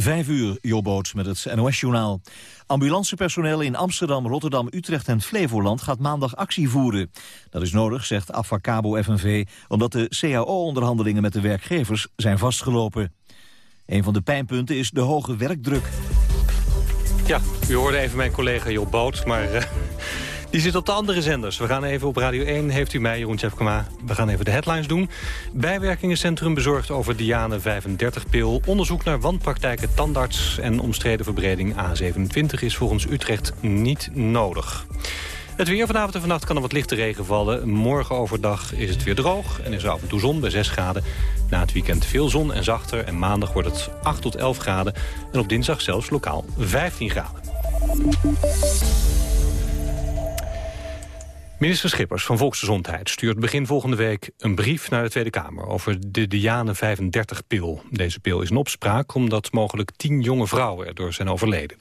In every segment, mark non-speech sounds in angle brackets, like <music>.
Vijf uur, Jobboot met het NOS-journaal. Ambulancepersoneel in Amsterdam, Rotterdam, Utrecht en Flevoland gaat maandag actie voeren. Dat is nodig, zegt Afvakabo FNV, omdat de CAO-onderhandelingen met de werkgevers zijn vastgelopen. Een van de pijnpunten is de hoge werkdruk. Ja, u hoorde even mijn collega Job Boot, maar uh, die zit op de andere zenders. We gaan even op Radio 1, heeft u mij, Jeroen Tjefkema. We gaan even de headlines doen. Bijwerkingencentrum bezorgd over Diane 35-pil. Onderzoek naar wanpraktijken tandarts en omstreden verbreding A27 is volgens Utrecht niet nodig. Het weer vanavond en vannacht kan er wat lichte regen vallen. Morgen overdag is het weer droog en is er af en toe zon bij 6 graden. Na het weekend veel zon en zachter en maandag wordt het 8 tot 11 graden. En op dinsdag zelfs lokaal 15 graden. Minister Schippers van Volksgezondheid stuurt begin volgende week een brief naar de Tweede Kamer over de Diane 35-pil. Deze pil is in opspraak omdat mogelijk tien jonge vrouwen erdoor zijn overleden.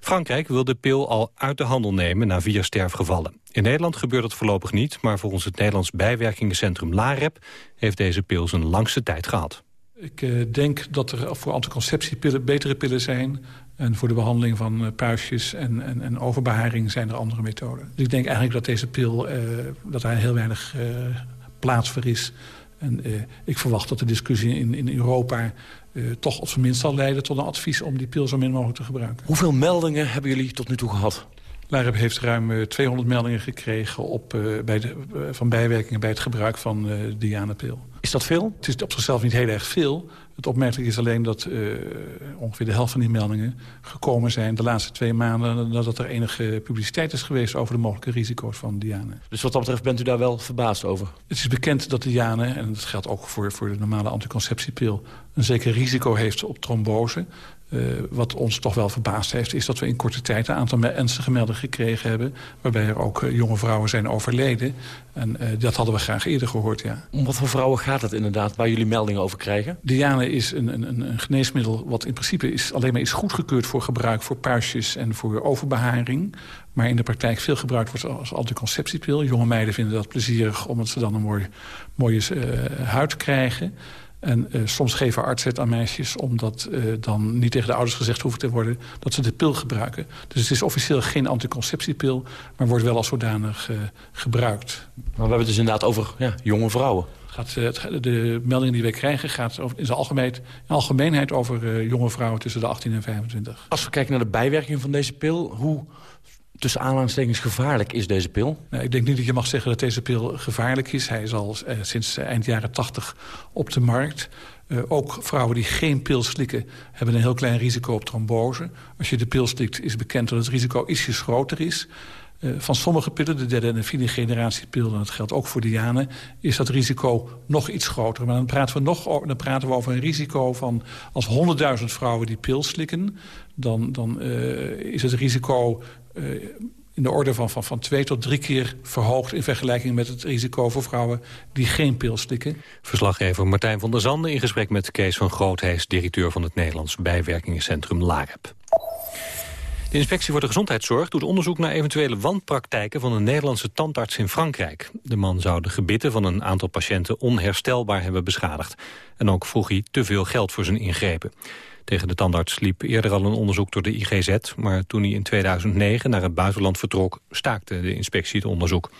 Frankrijk wil de pil al uit de handel nemen na vier sterfgevallen. In Nederland gebeurt dat voorlopig niet, maar volgens het Nederlands bijwerkingencentrum LAREP heeft deze pil zijn langste tijd gehad. Ik uh, denk dat er voor anticonceptiepillen betere pillen zijn en voor de behandeling van uh, puistjes en, en, en, overbeharing zijn er andere methoden. Dus ik denk eigenlijk dat deze pil, uh, dat daar heel weinig plaats voor is. En ik verwacht dat de discussie in, in Europa toch op zijn minst zal leiden tot een advies om die pil zo min mogelijk te gebruiken. Hoeveel meldingen hebben jullie tot nu toe gehad? LAREP heeft ruim 200 meldingen gekregen op, bij de, van bijwerkingen bij het gebruik van de Dianapil. Is dat veel? Het is op zichzelf niet heel erg veel. Het opmerkelijk is alleen dat uh, ongeveer de helft van die meldingen gekomen zijn... de laatste twee maanden nadat er enige publiciteit is geweest... over de mogelijke risico's van Diane. Dus wat dat betreft bent u daar wel verbaasd over? Het is bekend dat Diane, en dat geldt ook voor, voor de normale anticonceptiepil... een zeker risico heeft op trombose. Uh, wat ons toch wel verbaasd heeft... is dat we in korte tijd een aantal ernstige meldingen gekregen hebben... waarbij er ook uh, jonge vrouwen zijn overleden. En uh, dat hadden we graag eerder gehoord, ja. Om wat voor vrouwen gaat het inderdaad, waar jullie meldingen over krijgen? Diane is een, een, een geneesmiddel wat in principe is, alleen maar is goedgekeurd... voor gebruik voor puistjes en voor overbeharing maar in de praktijk veel gebruikt wordt als anticonceptiepil. Jonge meiden vinden dat plezierig omdat ze dan een mooie, mooie uh, huid krijgen. En uh, soms geven artsen het aan meisjes... omdat uh, dan niet tegen de ouders gezegd hoeft te worden... dat ze de pil gebruiken. Dus het is officieel geen anticonceptiepil... maar wordt wel als zodanig uh, gebruikt. Maar we hebben het dus inderdaad over ja, jonge vrouwen. Gaat, de meldingen die wij krijgen gaat over, in zijn algemeen, algemeenheid over jonge vrouwen tussen de 18 en 25. Als we kijken naar de bijwerking van deze pil... hoe tussen aanhalingstekens gevaarlijk is deze pil? Nou, ik denk niet dat je mag zeggen dat deze pil gevaarlijk is. Hij is al uh, sinds eind jaren 80 op de markt. Uh, ook vrouwen die geen pil slikken hebben een heel klein risico op trombose. Als je de pil slikt is bekend dat het risico ietsjes groter is. Van sommige pillen, de derde en de vierde generatie pillen... en dat geldt ook voor Diane, is dat risico nog iets groter. Maar dan praten we, nog, dan praten we over een risico van... als 100.000 vrouwen die pil slikken... dan, dan is het risico in de orde van, van, van twee tot drie keer verhoogd... in vergelijking met het risico voor vrouwen die geen pil slikken. Verslaggever Martijn van der Zanden in gesprek met Kees van Groothees... directeur van het Nederlands bijwerkingencentrum LAREP. De inspectie voor de gezondheidszorg doet onderzoek naar eventuele wanpraktijken van een Nederlandse tandarts in Frankrijk. De man zou de gebitten van een aantal patiënten onherstelbaar hebben beschadigd. En ook vroeg hij te veel geld voor zijn ingrepen. Tegen de tandarts liep eerder al een onderzoek door de IGZ... maar toen hij in 2009 naar het buitenland vertrok... staakte de inspectie het onderzoek.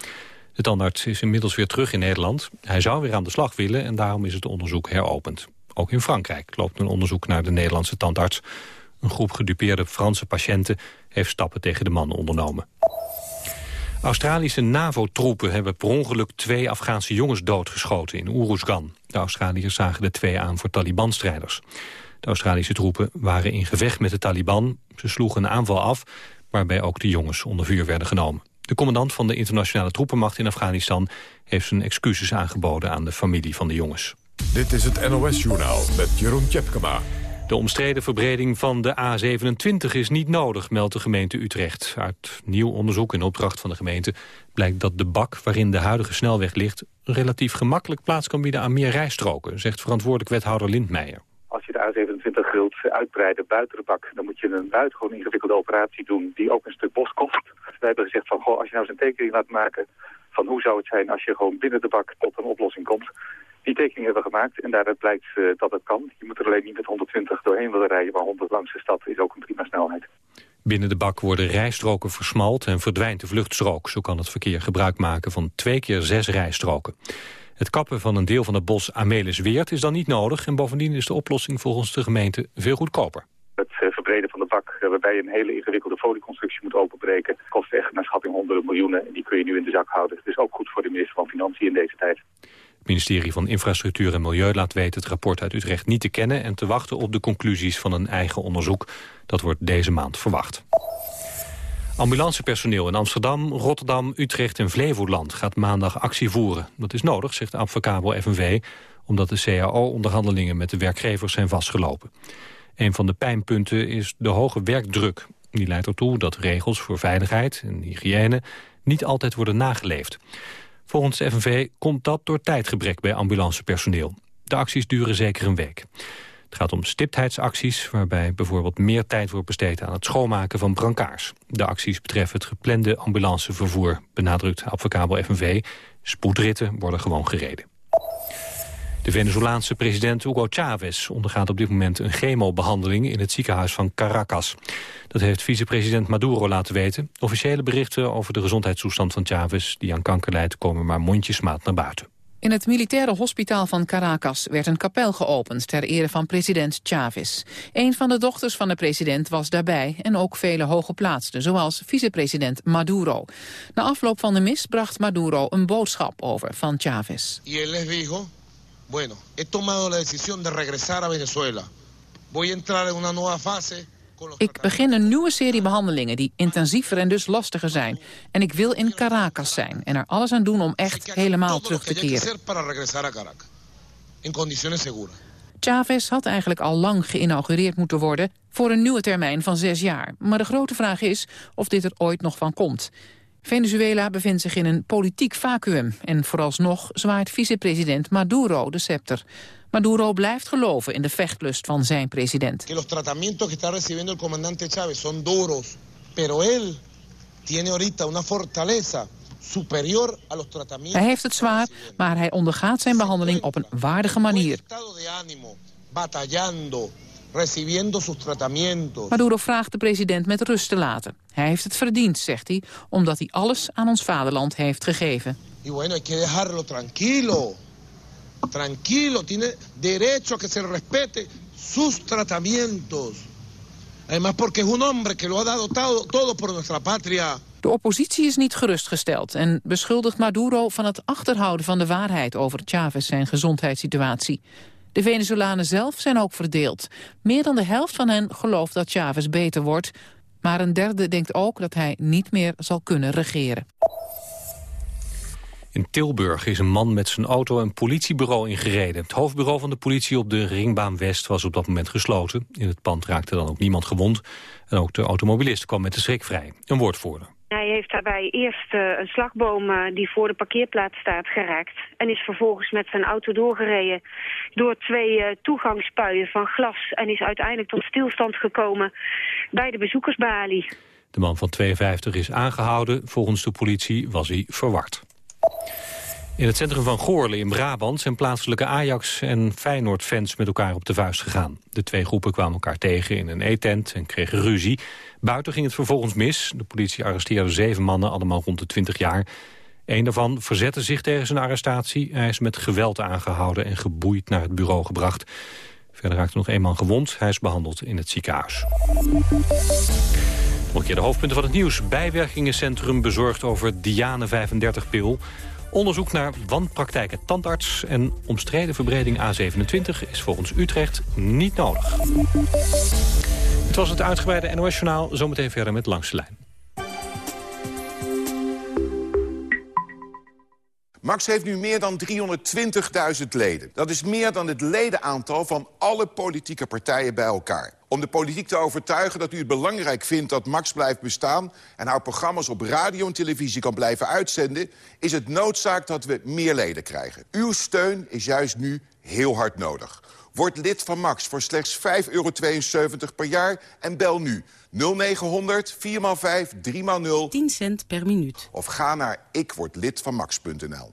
De tandarts is inmiddels weer terug in Nederland. Hij zou weer aan de slag willen en daarom is het onderzoek heropend. Ook in Frankrijk loopt een onderzoek naar de Nederlandse tandarts. Een groep gedupeerde Franse patiënten heeft stappen tegen de man ondernomen. Australische NAVO-troepen hebben per ongeluk twee Afghaanse jongens doodgeschoten in Uruzgan. De Australiërs zagen de twee aan voor Taliban-strijders. De Australische troepen waren in gevecht met de Taliban. Ze sloegen een aanval af, waarbij ook de jongens onder vuur werden genomen. De commandant van de internationale troepenmacht in Afghanistan... heeft zijn excuses aangeboden aan de familie van de jongens. Dit is het NOS-journaal met Jeroen Tjepkema. De omstreden verbreding van de A27 is niet nodig, meldt de gemeente Utrecht. Uit nieuw onderzoek in opdracht van de gemeente blijkt dat de bak waarin de huidige snelweg ligt... relatief gemakkelijk plaats kan bieden aan meer rijstroken, zegt verantwoordelijk wethouder Lindmeijer. Als je de A27 wilt uitbreiden buiten de bak, dan moet je een buitengewoon ingewikkelde operatie doen die ook een stuk bos kost. Wij hebben gezegd van, goh, als je nou eens een tekening laat maken van hoe zou het zijn als je gewoon binnen de bak tot een oplossing komt, Die tekening hebben we gemaakt en daaruit blijkt dat het kan. Je moet er alleen niet met 120 doorheen willen rijden, maar 100 langs de stad is ook een prima snelheid. Binnen de bak worden rijstroken versmalt en verdwijnt de vluchtstrook. Zo kan het verkeer gebruik maken van twee keer zes rijstroken. Het kappen van een deel van het bos Amelisweert is dan niet nodig... en bovendien is de oplossing volgens de gemeente veel goedkoper. Het eh, verbreden van de bak, eh, waarbij je een hele ingewikkelde folieconstructie moet openbreken... kost echt naar schatting honderden miljoenen en die kun je nu in de zak houden. Dus ook goed voor de minister van Financiën in deze tijd. Het ministerie van Infrastructuur en Milieu laat weten het rapport uit Utrecht niet te kennen... en te wachten op de conclusies van een eigen onderzoek. Dat wordt deze maand verwacht. Ambulancepersoneel in Amsterdam, Rotterdam, Utrecht en Flevoland gaat maandag actie voeren. Dat is nodig, zegt Advocabo FNV, omdat de CAO-onderhandelingen met de werkgevers zijn vastgelopen. Een van de pijnpunten is de hoge werkdruk. Die leidt ertoe dat regels voor veiligheid en hygiëne niet altijd worden nageleefd. Volgens FNV komt dat door tijdgebrek bij ambulancepersoneel. De acties duren zeker een week. Het gaat om stiptheidsacties, waarbij bijvoorbeeld meer tijd wordt besteed aan het schoonmaken van brancards. De acties betreffen het geplande ambulancevervoer, benadrukt advocabel FNV. Spoedritten worden gewoon gereden. De Venezolaanse president Hugo Chavez ondergaat op dit moment een chemobehandeling in het ziekenhuis van Caracas. Dat heeft vicepresident Maduro laten weten. Officiële berichten over de gezondheidstoestand van Chavez, die aan kanker leidt, komen maar mondjesmaat naar buiten. In het militaire hospitaal van Caracas werd een kapel geopend ter ere van president Chavez. Een van de dochters van de president was daarbij en ook vele hooggeplaatsten, zoals vicepresident Maduro. Na afloop van de mis bracht Maduro een boodschap over van Chavez. Y él les dijo, bueno, he tomado la decisión de regresar a Venezuela. Voy a entrar en una nueva fase ik begin een nieuwe serie behandelingen die intensiever en dus lastiger zijn. En ik wil in Caracas zijn en er alles aan doen om echt helemaal terug te keren. Chavez had eigenlijk al lang geïnaugureerd moeten worden voor een nieuwe termijn van zes jaar. Maar de grote vraag is of dit er ooit nog van komt. Venezuela bevindt zich in een politiek vacuüm en vooralsnog zwaait vicepresident Maduro de scepter. Maduro blijft geloven in de vechtlust van zijn president. Que los tratamientos que está recibiendo el comandante Chávez son duros, pero él tiene ahorita una fortaleza. Hij heeft het zwaar, maar hij ondergaat zijn behandeling op een waardige manier. Maduro vraagt de president met rust te laten. Hij heeft het verdiend, zegt hij, omdat hij alles aan ons vaderland heeft gegeven. Y bueno, hay que dejarlo tranquilo. Tranquilo, tiene derecho a que se respete sus tratamientos. Además porque es un hombre que lo ha dado todo, por nuestra patria. De oppositie is niet gerustgesteld en beschuldigt Maduro van het achterhouden van de waarheid over Chavez zijn gezondheidssituatie. De Venezolanen zelf zijn ook verdeeld. Meer dan de helft van hen gelooft dat Chavez beter wordt, maar een derde denkt ook dat hij niet meer zal kunnen regeren. In Tilburg is een man met zijn auto een politiebureau ingereden. Het hoofdbureau van de politie op de Ringbaan West was op dat moment gesloten. In het pand raakte dan ook niemand gewond. En ook de automobilist kwam met de schrik vrij. Een woordvoerder. Hij heeft daarbij eerst uh, een slagboom uh, die voor de parkeerplaats staat geraakt. En is vervolgens met zijn auto doorgereden door twee uh, toegangspuien van glas. En is uiteindelijk tot stilstand gekomen bij de bezoekersbalie. De man van 52 is aangehouden. Volgens de politie was hij verward. In het centrum van Goorle in Brabant zijn plaatselijke Ajax- en Feyenoord-fans met elkaar op de vuist gegaan. De twee groepen kwamen elkaar tegen in een eetent en kregen ruzie. Buiten ging het vervolgens mis. De politie arresteerde zeven mannen, allemaal rond de 20 jaar. Een daarvan verzette zich tegen zijn arrestatie. Hij is met geweld aangehouden en geboeid naar het bureau gebracht. Verder raakte nog een man gewond. Hij is behandeld in het ziekenhuis. Nog een keer de hoofdpunten van het nieuws. Bijwerkingencentrum bezorgd over Diane 35-pil. Onderzoek naar wanpraktijken tandarts en omstreden verbreding A27 is volgens Utrecht niet nodig. Het was het uitgebreide NOS-journaal. Zometeen verder met Langs de Lijn. Max heeft nu meer dan 320.000 leden. Dat is meer dan het ledenaantal van alle politieke partijen bij elkaar. Om de politiek te overtuigen dat u het belangrijk vindt dat Max blijft bestaan... en haar programma's op radio en televisie kan blijven uitzenden... is het noodzaak dat we meer leden krijgen. Uw steun is juist nu heel hard nodig. Word lid van Max voor slechts 5,72 euro per jaar en bel nu 0900 4x5 3x0 10 cent per minuut. Of ga naar ikwordlidvanmax.nl.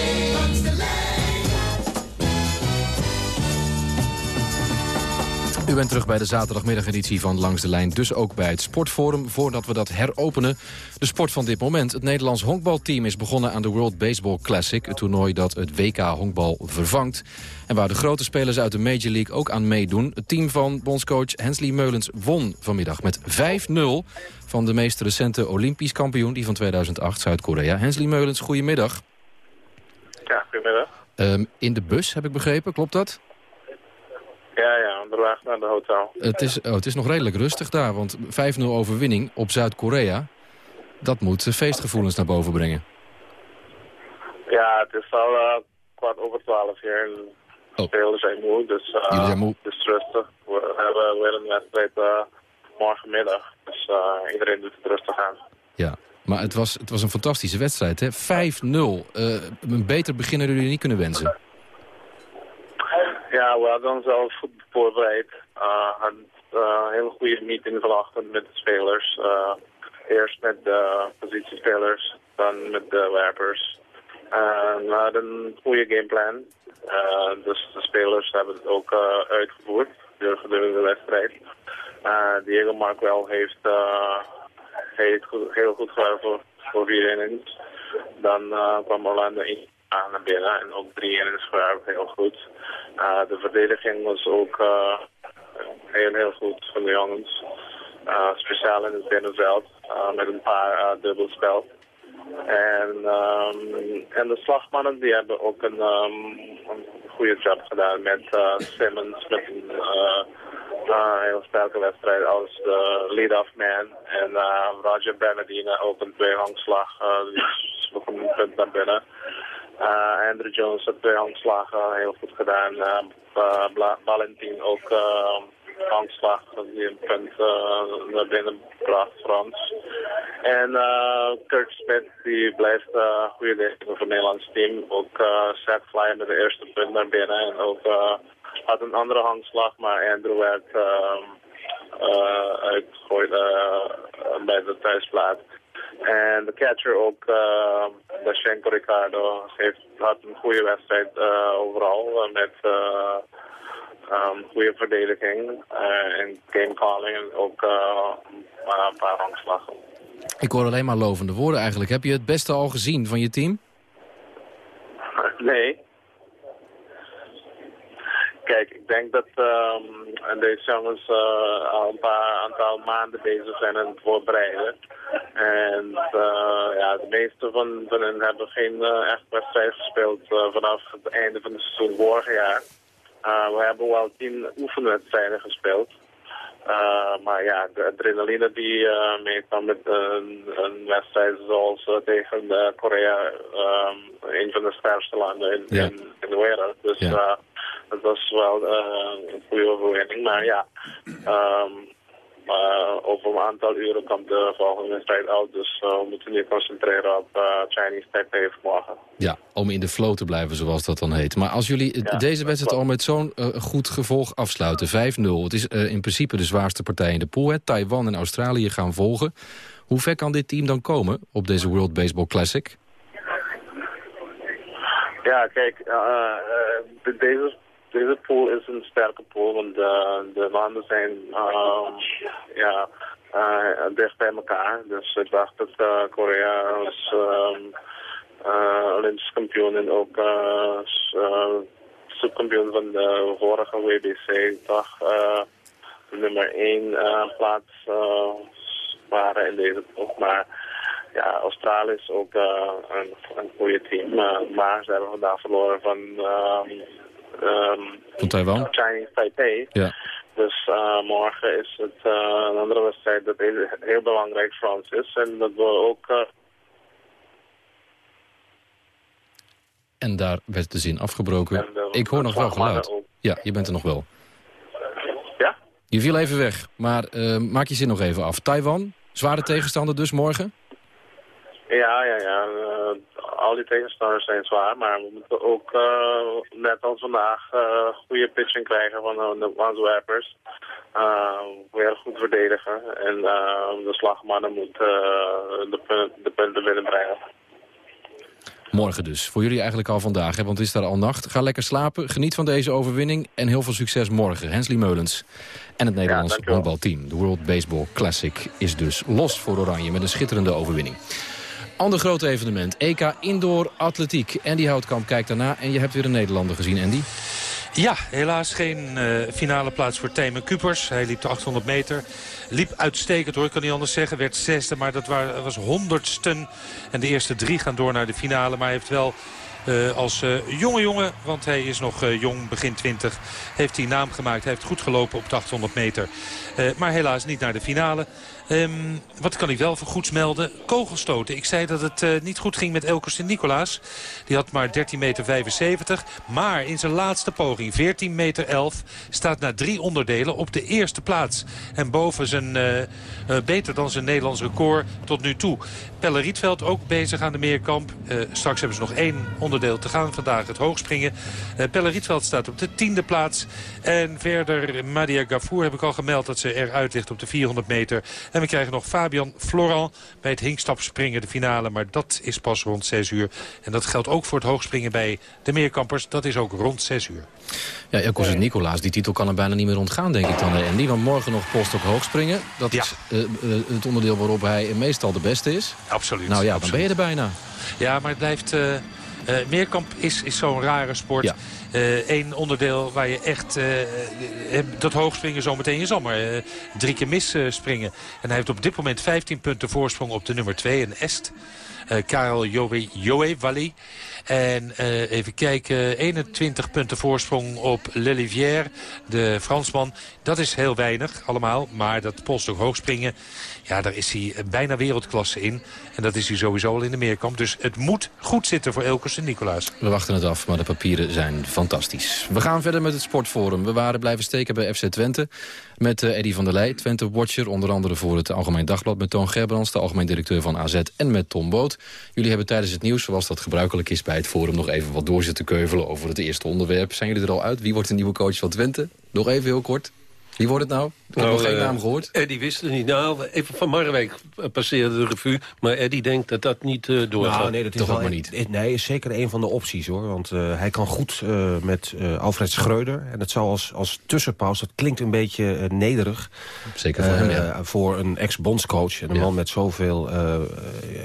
U bent terug bij de zaterdagmiddageditie van Langs de Lijn. Dus ook bij het Sportforum. Voordat we dat heropenen, de sport van dit moment. Het Nederlands honkbalteam is begonnen aan de World Baseball Classic. Het toernooi dat het WK honkbal vervangt. En waar de grote spelers uit de Major League ook aan meedoen. Het team van bondscoach Hensley Meulens won vanmiddag met 5-0... van de meest recente Olympisch kampioen, die van 2008, Zuid-Korea. Hensley Meulens, goedemiddag. Ja, goedemiddag. Um, in de bus, heb ik begrepen, klopt dat? Ja, ja, onderweg naar de hotel. Het is, oh, het is nog redelijk rustig daar, want 5-0 overwinning op Zuid-Korea... dat moet feestgevoelens naar boven brengen. Ja, het is al uh, kwart over twaalf hier. De oh. spelers zijn moe, dus uh, Jullie zijn moe. het is rustig. We hebben weer een wedstrijd uh, morgenmiddag, dus iedereen doet het rustig aan. Ja, maar het was, het was een fantastische wedstrijd, hè? 5-0. een beter begin hadden jullie niet kunnen wensen. Ja, we hadden al goed voorbereid. Uh, hadden uh, een hele goede meeting vanochtend met de spelers. Uh, eerst met de positiespelers, dan met de werpers. En we hadden een goede gameplan. dus de spelers hebben het ook uitgevoerd gedurende de wedstrijd. Diego Marquel heeft, heeft heel goed gewerkt voor, voor vier innings. Dan kwam Orlando in aan naar binnen en ook drie innings gewerkt, heel goed. Uh, de verdediging was ook uh, heel, heel goed van de jongens. Uh, speciaal in het binnenveld met een paar dubbelspel. En, um, en de slagmannen die hebben ook een, um, een goede job gedaan met Simmons, met een heel sterke wedstrijd als de lead-off man. En Roger Bernardine ook een tweehangslag, dus nog een punt naar binnen. Uh, Andrew Jones heeft twee handslagen heel goed gedaan. Uh, Valentin ook uh, handslag die een punt naar binnen bracht, Frans. En Kurt Smith die blijft goede deel van het Nederlands team. Ook set fly met de eerste punt naar binnen. En ook had een andere handslag, maar Andrew werd uitgegooid bij de thuisplaats. En de catcher ook, uh, Dashenko Ricardo, heeft, had een goede wedstrijd uh, overal uh, met uh, um, goede verdediging en game calling en ook een paar rangslagen. Ik hoor alleen maar lovende woorden eigenlijk. Heb je het beste al gezien van je team? <laughs> Nee. Kijk, ik denk dat um, deze jongens uh, al een paar aantal maanden bezig zijn aan het voorbereiden. En uh, ja, de meeste van, van hen hebben geen uh, echt wedstrijd gespeeld vanaf het einde van het seizoen vorig jaar. we hebben wel tien oefenwedstrijden gespeeld. maar ja, de adrenaline die meekwam met een, een wedstrijd zoals tegen Korea, um, een van de sterkste landen in, ja. in, in, de wereld. Dus ja dat was wel uh, een goede overwinning. Maar ja, um, uh, over een aantal uren komt de volgende wedstrijd uit. Dus uh, we moeten nu concentreren op Chinese Taipei morgen. Ja, om in de flow te blijven zoals dat dan heet. Maar als jullie Ja, deze wedstrijd al met zo'n goed gevolg afsluiten, 5-0. Het is in principe de zwaarste partij in de pool. Hè. Taiwan en Australië gaan volgen. Hoe ver kan dit team dan komen op deze World Baseball Classic? Ja, kijk, deze deze pool is een sterke pool, want de, de landen zijn uh, ja, uh, dicht bij elkaar. Dus ik dacht dat uh, Korea als um, Olympisch kampioen en ook subkampioen van de vorige WBC dag nummer 1 plaats waren in deze pool. Maar ja, Australië is ook een, een goede team, maar ze hebben vandaag verloren van... Um, van Taiwan? Chinese Taipei. Ja. Dus uh, morgen is het uh, een andere wedstrijd dat heel, belangrijk voor ons is. En dat we ook... Uh... En daar werd de zin afgebroken. En, eh, Ik hoor nog wel geluid. Ja, je bent er nog wel. Ja? Je viel even weg, maar eh, maak je zin nog even af. Taiwan, zware tegenstander dus morgen? Ja, ja, ja. Al die tegenstanders zijn zwaar, maar we moeten ook eh, net als vandaag eh, goede pitching krijgen van eh, de Wanzo-rappers. weer goed verdedigen en de slagmannen moeten de, pun- de punten willen brengen. Morgen dus. Voor jullie eigenlijk al vandaag, hè, want het is daar al nacht. Ga lekker slapen, geniet van deze overwinning en heel veel succes morgen. Hensley Meulens en het Nederlands honkbalteam. De World Baseball Classic is dus los voor Oranje met een schitterende overwinning. Ander groot evenement, EK Indoor Atletiek. Andy Houtkamp kijkt daarna en je hebt weer een Nederlander gezien, Andy. Ja, helaas geen eh, finale plaats voor Tijmen Kupers. Hij liep de 800 meter. Liep uitstekend hoor, ik kan niet anders zeggen. Werd zesde, maar dat wa- was honderdsten. En de eerste drie gaan door naar de finale. Maar hij heeft wel eh, als eh, jonge jongen, want hij is nog jong, begin 20, heeft hij naam gemaakt. Hij heeft goed gelopen op de 800 meter. Maar helaas niet naar de finale. Ehm, wat kan ik wel voor goeds melden? Kogelstoten. Ik zei dat het eh, niet goed ging met Elkers en Nicolaas. Die had maar 13 meter 75. Maar in zijn laatste poging, 14 meter 11, staat na drie onderdelen op de eerste plaats. En boven zijn, eh, eh, beter dan zijn Nederlands record tot nu toe. Pelle Rietveld ook bezig aan de meerkamp. Straks hebben ze nog één onderdeel te gaan vandaag, het hoogspringen. Pelle Rietveld staat op de tiende plaats. En verder Madia Gafour heb ik al gemeld dat ze eruit ligt op de 400 meter. En we krijgen nog Fabian Florent bij het hinkstapspringen, de finale. Maar dat is pas rond 6 uur. En dat geldt ook voor het hoogspringen bij de meerkampers. Dat is ook rond 6 uur. Ja, Elkos en Nicolaas, die titel kan er bijna niet meer ontgaan, denk ik dan, Andy. Want morgen nog polstok hoogspringen. Dat is eh, eh, het onderdeel waarop hij meestal de beste is. Absoluut. Nou ja, dan ben je er bijna. Ja, maar het blijft... eh, eh, meerkamp is, is zo'n rare sport. Eén onderdeel waar je echt... eh, eh, dat hoogspringen zometeen je zal maar eh, drie keer mis eh, springen. En hij heeft op dit moment 15 punten voorsprong op de nummer 2, een Est. eh Karel Joe, Wally. En eh, even kijken, 21 punten voorsprong op Lelivière, de Fransman. Dat is heel weinig allemaal, maar dat polstok hoogspringen... ja, daar is hij bijna wereldklasse in. En dat is hij sowieso al in de meerkamp. Dus het moet goed zitten voor Elkers en Nicolaas. We wachten het af, maar de papieren zijn fantastisch. We gaan verder met het sportforum. We waren blijven steken bij FC Twente. Met eh, Eddy van der Leij, Twente-watcher. Onder andere voor het Algemeen Dagblad met Toon Gerbrands... de algemeen directeur van AZ en met Tom Boot. Jullie hebben tijdens het nieuws, zoals dat gebruikelijk is bij het forum... nog even wat door zitten keuvelen over het eerste onderwerp. Zijn jullie er al uit? Wie wordt de nieuwe coach van Twente? Nog even heel kort. Wie wordt het nou? Ik heb nog geen eh, naam gehoord. Eddie wist het niet. Nou, even van Marwijk passeerde de revue. Maar Eddie denkt dat dat niet eh, doorgaat. Nou, nee, dat is wel een- Nee, is zeker een van de opties hoor. Want eh, hij kan goed eh, met eh, Alfred Schreuder. En het zou als, als tussenpauze, dat klinkt een beetje eh, nederig. Zeker voor hem, Eh, ja. Voor een ex-bondscoach en een Ja. man met zoveel eh, eh,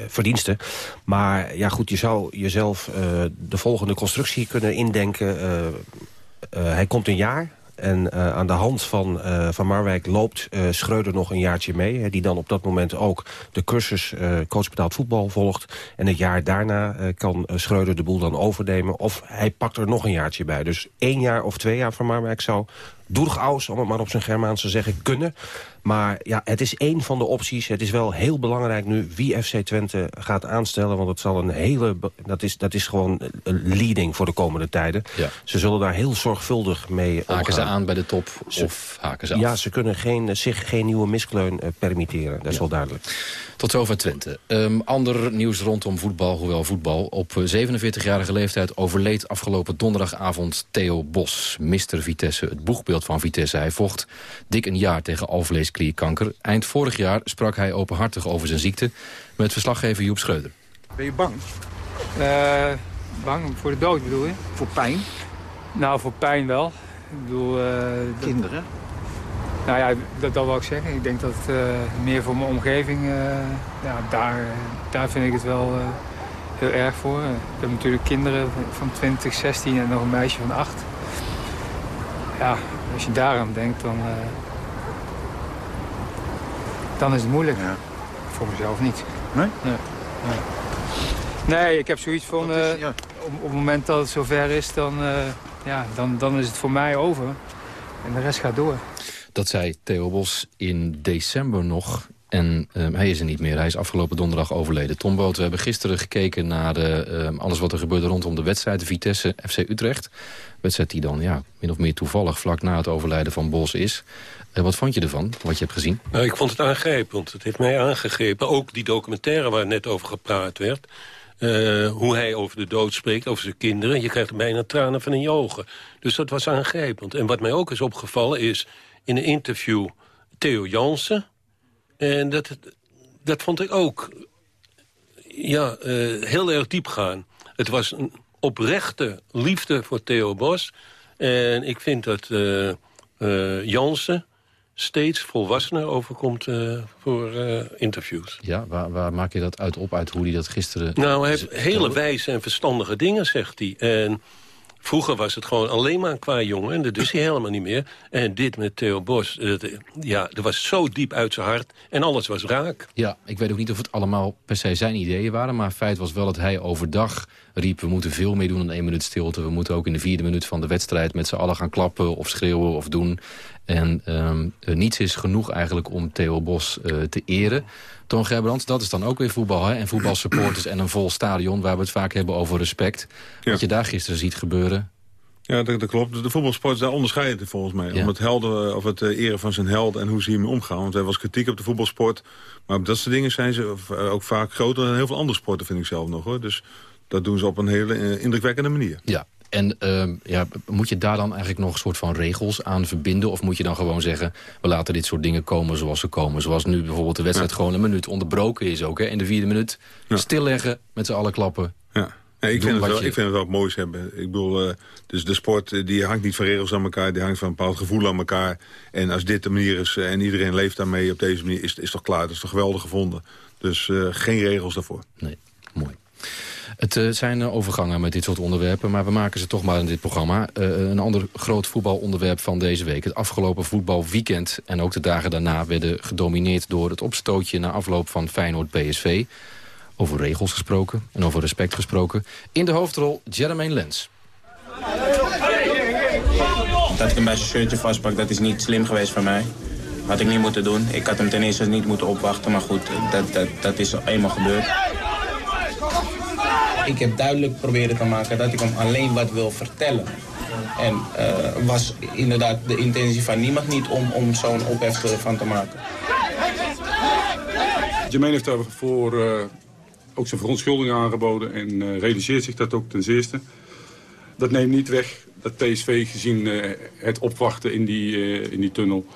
verdiensten. Maar ja goed, je zou jezelf eh, de volgende constructie kunnen indenken. Eh, eh, hij komt een jaar. En eh, aan de hand van, eh, van Marwijk loopt eh, Schreuder nog een jaartje mee. Hè, die dan op dat moment ook de cursus coach betaald voetbal volgt. En het jaar daarna kan Schreuder de boel dan overnemen. Of hij pakt er nog een jaartje bij. Dus één jaar of twee jaar van Marwijk zou doorgaus, om het maar op zijn Germaans te zeggen, kunnen. Maar ja, het is één van de opties. Het is wel heel belangrijk nu wie FC Twente gaat aanstellen. Want het zal een hele... Dat is, dat is gewoon een leading voor de komende tijden. Ja. Ze zullen daar heel zorgvuldig mee Haken ze omgaan. aan bij de top Ze- of haken ze af? Ja, ze kunnen geen, zich geen nieuwe miskleun eh, permitteren. Dat is wel duidelijk. Tot zover Twente. Ehm, ander nieuws rondom voetbal, hoewel voetbal. Op eh, 47-jarige leeftijd overleed afgelopen donderdagavond Theo Bos. Mister Vitesse, het boegbeeld van Vitesse. Hij vocht dik een jaar tegen alvleesklierkanker. Eind vorig jaar sprak hij openhartig over zijn ziekte... met verslaggever Joep Schreuder. Ben je bang? Eh, bang voor de dood bedoel je? Voor pijn? Nou, voor pijn wel. Ik bedoel... Kinderen? Nou ja, dat, dat wil ik zeggen. Ik denk dat het eh, meer voor mijn omgeving... eh, ja, daar, daar vind ik het wel eh, heel erg voor. Ik heb natuurlijk kinderen van 20, 16 en nog een meisje van 8. Ja, als je daaraan denkt, dan... dan is het moeilijk. Voor mezelf niet. Nee? Nee. Nee, ik heb zoiets van... eh, op, op het moment dat het zover is, dan, ja, dan, dan is het voor mij over. En de rest gaat door. Dat zei Theo Bos in december nog. En ehm, hij is er niet meer. Hij is afgelopen donderdag overleden. Tom Boot, we hebben gisteren gekeken naar ehm, alles wat er gebeurde rondom de wedstrijd. Vitesse FC Utrecht. Wedstrijd die dan ja, min of meer toevallig vlak na het overlijden van Bos is. Uh, wat vond je ervan, wat je hebt gezien? Nou, ik vond het aangrijpend. Het heeft mij aangegrepen. Ook die documentaire waar net over gepraat werd. Uh, hoe hij over de dood spreekt, over zijn kinderen. Je krijgt bijna tranen van in je ogen. Dus dat was aangrijpend. En wat mij ook is opgevallen is... in een interview Theo Jansen. En dat, dat vond ik ook ja, uh, heel erg diep gaan. Het was een oprechte liefde voor Theo Bos. En ik vind dat uh, Jansen steeds volwassener overkomt uh, voor uh, interviews. Ja, waar, waar, maak je dat uit op, uit hoe hij dat gisteren... Nou, hij heeft hele wijze en verstandige dingen, zegt hij. En vroeger was het gewoon alleen maar qua jongen... en dat is hij helemaal niet meer. En dit met Theo Bos, ja, dat was zo diep uit zijn hart... en alles was raak. Ja, ik weet ook niet of het allemaal per se zijn ideeën waren... maar feit was wel dat hij overdag riep... we moeten veel meer doen dan één minuut stilte. We moeten ook in de vierde minuut van de wedstrijd... met z'n allen gaan klappen of schreeuwen of doen... En um, niets is genoeg eigenlijk om Theo Bos uh, te eren. Toon Gerbrands, dat is dan ook weer voetbal. Hè? En voetbalsupporters en een vol stadion waar we het vaak hebben over respect. Ja. Wat je daar gisteren ziet gebeuren. Ja, dat, dat klopt. De voetbalsport daar onderscheidend volgens mij. Ja. Om het, helden, of het eren van zijn held en hoe ze hiermee omgaan. Want er was kritiek op de voetbalsport. Maar op dat soort dingen zijn ze ook vaak groter dan heel veel andere sporten, vind ik zelf nog. hoor. Dus dat doen ze op een hele indrukwekkende manier. Ja, en uh, ja, moet je daar dan eigenlijk nog een soort van regels aan verbinden? Of moet je dan gewoon zeggen, we laten dit soort dingen komen zoals ze komen? Zoals nu bijvoorbeeld de wedstrijd ja. gewoon een minuut onderbroken is ook. Hè? In de vierde minuut ja. stilleggen met z'n allen klappen. Ja. Ja, ik, vind het wel, je... ik vind het wel moois hebben. Ik bedoel, uh, dus de sport die hangt niet van regels aan elkaar. Die hangt van een bepaald gevoel aan elkaar. En als dit de manier is uh, en iedereen leeft daarmee op deze manier... is, is toch klaar, dat is toch geweldig gevonden. Dus uh, geen regels daarvoor. Nee, mooi. Het uh, zijn uh, overgangen met dit soort onderwerpen, maar we maken ze toch maar in dit programma. Uh, een ander groot voetbalonderwerp van deze week. Het afgelopen voetbalweekend en ook de dagen daarna werden gedomineerd door het opstootje na afloop van Feyenoord-PSV. Over regels gesproken en over respect gesproken. In de hoofdrol Jermaine Lens. Dat ik hem bij zijn shirtje vastpak, dat is niet slim geweest van mij. Had ik niet moeten doen. Ik had hem ten eerste niet moeten opwachten, maar goed, dat, dat, dat is eenmaal gebeurd. Ik heb duidelijk proberen te maken dat ik hem alleen wat wil vertellen. En uh, was inderdaad de intentie van niemand niet om, om zo'n ophef van te maken. Jermaine heeft daarvoor uh, ook zijn verontschuldiging aangeboden en uh, realiseert zich dat ook ten zeerste. Dat neemt niet weg dat PSV gezien het opwachten in die, in die tunnel...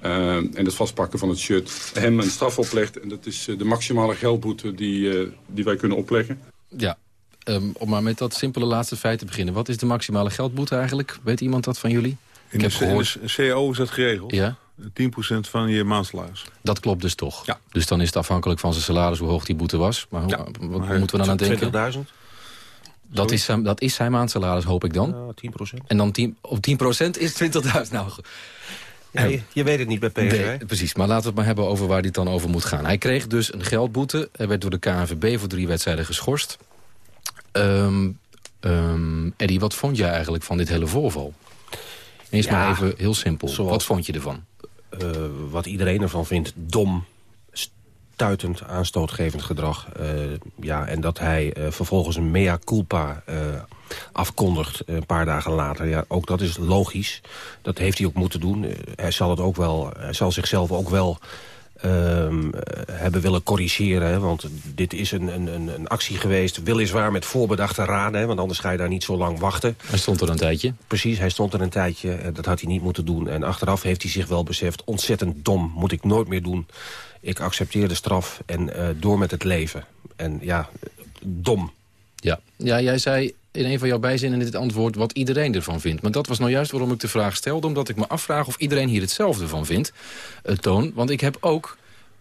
en het vastpakken van het shirt hem een straf oplegt. En dat is de maximale geldboete die, die wij kunnen opleggen. Ja, um, om maar met dat simpele laatste feit te beginnen. Wat is de maximale geldboete eigenlijk? Weet iemand dat van jullie? In Ik heb gehoord. In de CO is dat geregeld. Ja? 10% van je maandsalaris. Dat klopt dus toch? Ja. Dus dan is het afhankelijk van zijn salaris hoe hoog die boete was. Maar hoe, ja. wat maar moeten we dan aan denken? 20.000? Dat is, zijn, dat is zijn maandsalaris, hoop ik dan. Ja, 10%. En dan 10, op 10% is 20.000. Nou, ja, je, je, weet het niet bij PSV. Nee, precies, maar laten we het maar hebben over waar dit dan over moet gaan. Hij kreeg dus een geldboete. Hij werd door de KNVB voor drie wedstrijden geschorst. Um, um, Eddie, wat vond jij eigenlijk van dit hele voorval? Ja, maar even heel simpel. Zoals, wat vond je ervan? Uh, wat iedereen ervan vindt, dom, stuitend, aanstootgevend gedrag. Uh, ja, en dat hij uh, vervolgens een mea culpa afkondigt een paar dagen later. Ja, ook dat is logisch. Dat heeft hij ook moeten doen. hij zal, het ook wel, hij zal zichzelf ook wel um, hebben willen corrigeren. Hè, want dit is een, een, een actie geweest, weliswaar met voorbedachte raden. Hè, want anders ga je daar niet zo lang wachten. Hij stond er een tijdje. Precies, hij stond er een tijdje. Dat had hij niet moeten doen. En achteraf heeft hij zich wel beseft, ontzettend dom, moet ik nooit meer doen. Ik accepteer de straf en uh, door met het leven. En ja, dom. Ja, ja jij zei in een van jouw bijzinnen in dit antwoord wat iedereen ervan vindt. Maar dat was nou juist waarom ik de vraag stelde. Omdat ik me afvraag of iedereen hier hetzelfde van vindt. Uh, Toon, want ik heb ook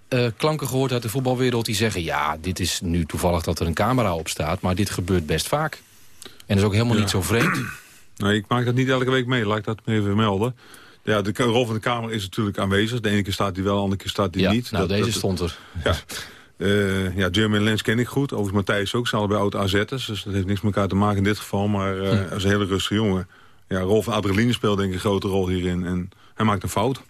uh, klanken gehoord uit de voetbalwereld die zeggen... ja, dit is nu toevallig dat er een camera op staat... maar dit gebeurt best vaak. En dat is ook helemaal ja. niet zo vreemd. <clears throat> Nee, ik maak dat niet elke week mee. Laat ik dat even melden. Ja, de rol van de Kamer is natuurlijk aanwezig. De ene keer staat hij wel, de andere keer staat hij ja, niet. nou, dat, deze dat, stond er. Ja. <laughs> Uh, ja, Jeremy Lens ken ik goed. Overigens Matthijs ook. Ze allebei oud AZ'ers. Dus dat heeft niks met elkaar te maken in dit geval. Maar uh, hm. is een hele rustige jongen. Ja, Rolf Adreline speelt denk ik een grote rol hierin. En hij maakt een fout.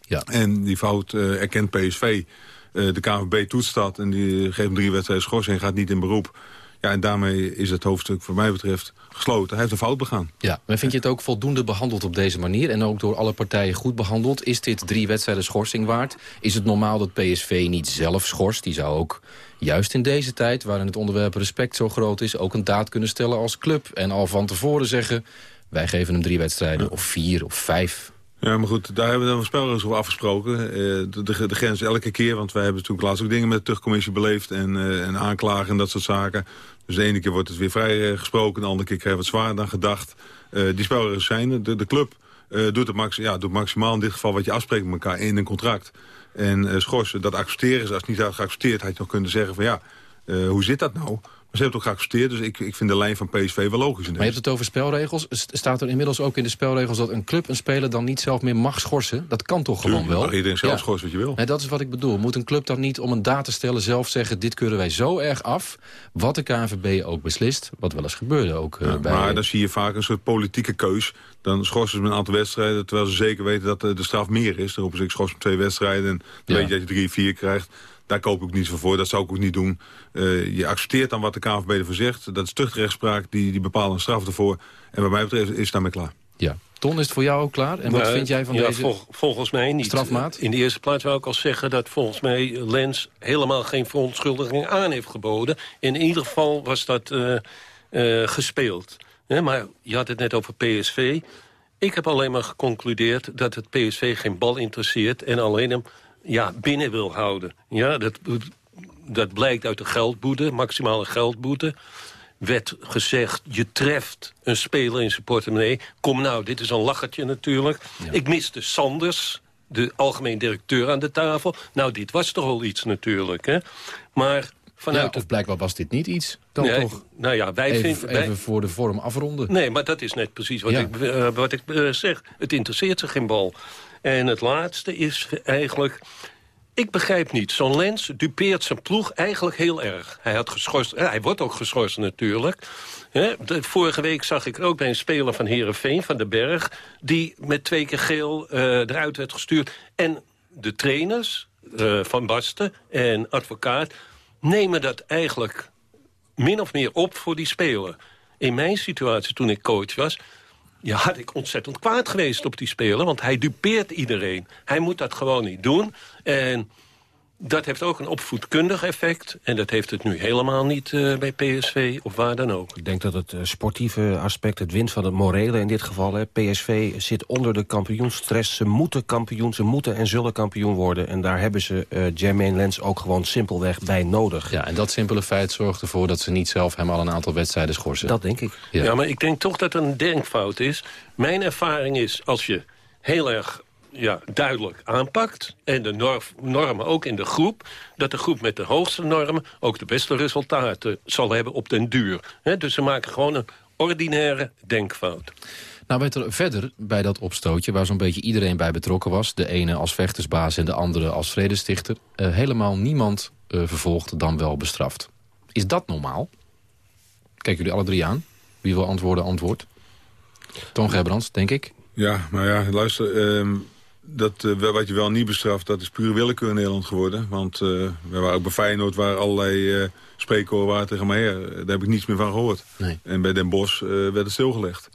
Ja. En die fout uh, erkent PSV. de KNVB toetst dat en die geeft hem drie wedstrijden schorsing... gaat niet in beroep. Ja, en daarmee is het hoofdstuk voor mij betreft gesloten. Hij heeft een fout begaan. Ja, maar vind je het ook voldoende behandeld op deze manier... en ook door alle partijen goed behandeld? Is dit drie wedstrijden schorsing waard? Is het normaal dat PSV niet zelf schorst? Die zou ook juist in deze tijd, waarin het onderwerp respect zo groot is... ook een daad kunnen stellen als club. En al van tevoren zeggen, wij geven hem drie wedstrijden... of vier of vijf. Ja, maar goed, daar hebben we dan spelregels over afgesproken. Eh, de, de, de, grens elke keer, want wij hebben natuurlijk laatst ook dingen met de terugcommissie beleefd... en, uh, en aanklagen en dat soort zaken. Dus de ene keer wordt het weer vrij uh, gesproken, de andere keer krijgen we het zwaar dan gedacht. die spelregels zijn, de, de club doet, het max, ja, doet maximaal in dit geval wat je afspreekt met elkaar in een contract. En schorsen, dat accepteren is, als het niet had geaccepteerd... had je nog kunnen zeggen van ja, hoe zit dat nou? Ze hebben het ook geaccepteerd, dus ik, ik vind de lijn van PSV wel logisch. maar je hebt het over spelregels. Staat er inmiddels ook in de spelregels dat een club een speler dan niet zelf meer mag schorsen? Dat kan toch gewoon wel? Mag iedereen zelf ja. schorsen wat je wil. Nee, dat is wat ik bedoel. Moet een club dan niet om een daad te stellen zelf zeggen... dit keuren wij zo erg af, wat de KNVB ook beslist. Wat wel eens gebeurde ook uh, bij... Maar dan zie je vaak een soort politieke keus. Dan schorsen ze een aantal wedstrijden... terwijl ze zeker weten dat de, straf meer is. Dan roepen ze, ik schors met twee wedstrijden... en dan weet je dat je drie, vier krijgt. Daar koop ik niet voor, dat zou ik ook niet doen. Uh, je accepteert dan wat de KNVB ervoor zegt. Dat is tuchtrechtspraak, die, die bepalen een straf ervoor. En wat mij betreft is het daarmee klaar. Ja. Ton, is het voor jou ook klaar? En wat vind jij van ja, deze volgens mij niet. strafmaat? In de eerste plaats wil ik al zeggen dat volgens mij Lens helemaal geen verontschuldiging aan heeft geboden. In ieder geval was dat uh, uh, gespeeld. maar je had het net over PSV. Ik heb alleen maar geconcludeerd dat het PSV geen bal interesseert... en alleen hem ja, binnen wil houden. Ja, dat, dat blijkt uit de geldboete, maximale geldboete. Werd gezegd, je treft een speler in zijn portemonnee. Kom nou, dit is een lachertje natuurlijk. Ik miste Sanders, de algemeen directeur aan de tafel. Nou, dit was toch al iets natuurlijk, hè. Maar vanuit... Ja, of blijkbaar was dit niet iets, dan toch? Nou ja, wij even, vinden... Even voor de vorm afronden. Nee, maar dat is net precies wat ik, uh, wat ik uh, zeg. Het interesseert zich geen bal. En het laatste is eigenlijk... Ik begrijp niet. Zo'n Lens dupeert zijn ploeg eigenlijk heel erg. Hij, had geschorst, hij wordt ook geschorst natuurlijk. vorige week zag ik ook bij een speler van Herenveen van de Berg... die met twee keer geel uh, eruit werd gestuurd. En de trainers, uh, Van Basten en advocaat... nemen dat eigenlijk min of meer op voor die speler. In mijn situatie toen ik coach was ja, had ik ontzettend kwaad geweest op die speler. Want hij dupeert iedereen. Hij moet dat gewoon niet doen. En dat heeft ook een opvoedkundig effect. En dat heeft het nu helemaal niet uh, bij PSV of waar dan ook. Ik denk dat het uh, sportieve aspect, het wint van het morele in dit geval... Hè, PSV zit onder de kampioensstress. Ze moeten kampioen, ze moeten en zullen kampioen worden. En daar hebben ze uh, Jermaine Lens ook gewoon simpelweg bij nodig. Ja, en dat simpele feit zorgt ervoor dat ze niet zelf hem al een aantal wedstrijden schorsen. Dat denk ik. Ja, ja maar ik denk toch dat het een denkfout is. Mijn ervaring is, als je heel erg ja, duidelijk aanpakt... en de normen ook in de groep... dat de groep met de hoogste normen ook de beste resultaten zal hebben op den duur. dus ze maken gewoon een ordinaire denkfout. Nou werd er verder bij dat opstootje, waar zo'n beetje iedereen bij betrokken was... de ene als vechtersbaas en de andere als vredestichter... Uh, helemaal niemand uh, vervolgd dan wel bestraft. Is dat normaal? Kijken jullie alle drie aan. Wie wil antwoorden, antwoord. Toon Gerbrands, denk ik. Ja, maar ja, luister... Uh, dat, uh, wat je wel niet bestraft, dat is pure willekeur in Nederland geworden. Want uh, we waren ook bij Feyenoord waar allerlei uh, spreekkoren waren tegen mij. daar heb ik niets meer van gehoord. Nee. En bij Den Bosch werd het stilgelegd.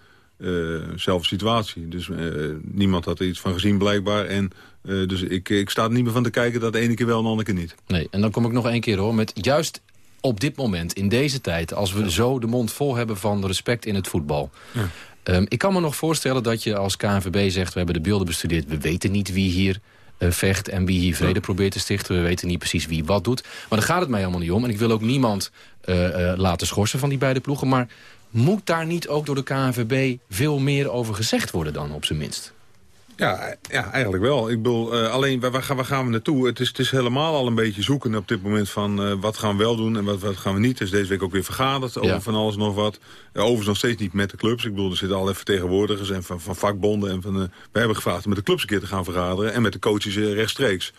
zelfde situatie. Dus niemand had er iets van gezien blijkbaar. En, dus ik, ik sta er niet meer van te kijken dat de ene keer wel en de andere keer niet. Nee, en dan kom ik nog één keer hoor. Met juist op dit moment, in deze tijd... als we zo de mond vol hebben van respect in het voetbal... Ja. Um, ik kan me nog voorstellen dat je als KNVB zegt... we hebben de beelden bestudeerd, we weten niet wie hier uh, vecht... en wie hier vrede probeert te stichten. We weten niet precies wie wat doet. Maar daar gaat het mij helemaal niet om. En ik wil ook niemand uh, uh, laten schorsen van die beide ploegen. Maar moet daar niet ook door de KNVB veel meer over gezegd worden dan, op zijn minst? Ja, ja, eigenlijk wel. Ik bedoel, uh, alleen waar, waar, gaan we naartoe? Het is, het is helemaal al een beetje zoeken op dit moment van uh, wat gaan we wel doen en wat, wat gaan we niet. Dus deze week ook weer vergaderd over ja. van alles nog wat. Uh, overigens nog steeds niet met de clubs. Ik bedoel, er zitten allerlei vertegenwoordigers en van, van vakbonden. En van, we hebben gevraagd om met de clubs een keer te gaan vergaderen en met de coaches rechtstreeks.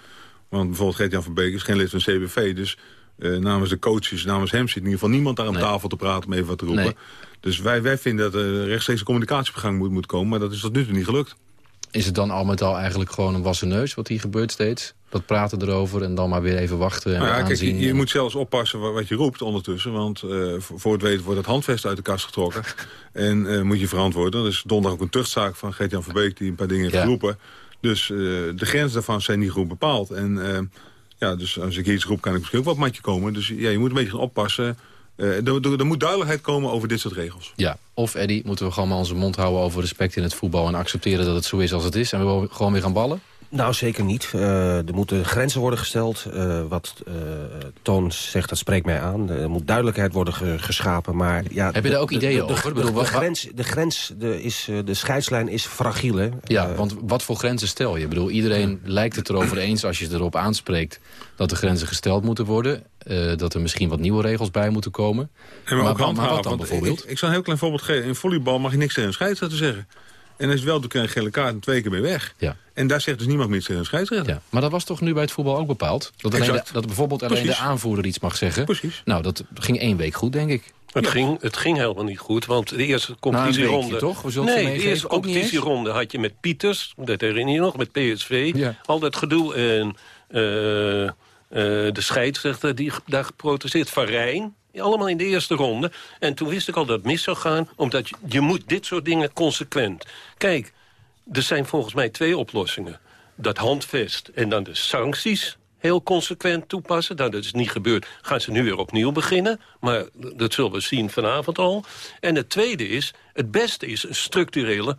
Want bijvoorbeeld Gert-Jan van Beek is geen lid van CBV, dus... namens de coaches, namens hem zit in ieder geval niemand daar aan nee. tafel te praten om even wat te roepen. Nee. Dus wij, wij vinden dat er rechtstreeks communicatie op gang moet, moet komen, maar dat is tot nu toe niet gelukt. Is het dan al met al eigenlijk gewoon een wassen neus wat hier gebeurt steeds? Dat praten erover en dan maar weer even wachten en Nou ja, kijk, aanzien. je, moet zelfs oppassen wa- wat je roept ondertussen. Want eh, voor het weten wordt het handvest uit de kast getrokken. <laughs> en eh, moet je verantwoorden. Er is donderdag ook een tuchtzaak van Gert-Jan Verbeek... die een paar dingen heeft Ja. geroepen. Dus eh, de grenzen daarvan zijn niet goed bepaald. En ja, dus als ik iets roep, kan ik misschien ook wat matje komen. Dus ja, je moet een beetje gaan oppassen. Eh, er, er- moet duidelijkheid komen over dit soort regels. Ja, of Eddie, moeten we gewoon maar onze mond houden over respect in het voetbal... en accepteren dat het zo is als het is en we gewoon weer gaan ballen? Nou, zeker niet. Eh, er moeten grenzen worden gesteld. Eh, wat eh, Toon zegt, dat spreekt mij aan. Er moet duidelijkheid worden ge- geschapen. Maar, ja, Heb je daar ook de- ideeën de, de, over? Ik De, bedoel, de wat- grens, de, grens de, is, de scheidslijn is fragiel, hè? Ja, want wat voor grenzen stel je? Ik bedoel, iedereen lijkt het erover eens als je erop aanspreekt... dat de grenzen gesteld moeten worden. eh, dat er misschien wat nieuwe regels bij moeten komen. En maar, ook maar, handhaven. wat dan bijvoorbeeld? Ik, ik zal een heel klein voorbeeld geven. In volleybal mag je niks tegen een scheidsrechter zeggen. En als je het wel doet, krijg je een gele kaart en twee keer je weg. Ja. En daar zegt dus niemand meer tegen een scheidsrechter. Ja, maar dat was toch nu bij het voetbal ook bepaald? Dat, alleen de- dat bijvoorbeeld alleen Precies. de aanvoerder iets mag zeggen? Precies. Nou, dat ging één week goed, denk ik. Het, ging, het ging helemaal niet goed, want de eerste competitieronde... toch? We zullen het nee, de eerste competitieronde had je met Pieters, dat herinner je nog, met PSV. Ja. Al dat gedoe en eh, de scheidsrechter die daar geprotesteerd. Van Rijn, allemaal in de eerste ronde. En toen wist ik al dat het mis zou gaan, omdat je, moet dit soort dingen consequent... Kijk, er zijn volgens mij twee oplossingen. Dat handvest en dan de sancties heel consequent toepassen. Dat is niet gebeurd. Gaan ze nu weer opnieuw beginnen. Maar dat zullen we zien vanavond al. En het tweede is, het beste is een structurele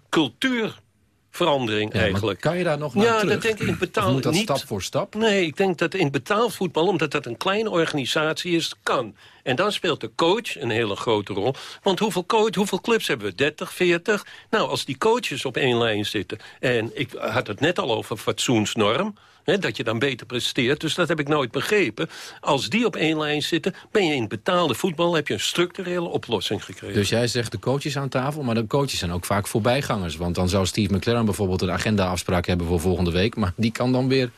Ja, maar eigenlijk. kan je daar nog naar Ja, terug? dat denk ik in betaal moet dat niet. stap voor stap? Nee, ik denk dat in betaalvoetbal, omdat dat een kleine organisatie is, kan. En dan speelt de coach een hele grote rol. Want hoeveel, coach, hoeveel clubs hebben we? 30, 40? Nou, als die coaches op één lijn zitten... en ik had het net al over fatsoensnorm... Dat je dan beter presteert, dus dat heb ik nooit begrepen. Als die op één lijn zitten, ben je in betaalde voetbal... heb je een structurele oplossing gekregen. Dus jij zegt de coaches aan tafel, maar de coaches zijn ook vaak voorbijgangers. Want dan zou Steve McLaren bijvoorbeeld een agendaafspraak hebben voor volgende week... maar die kan dan weer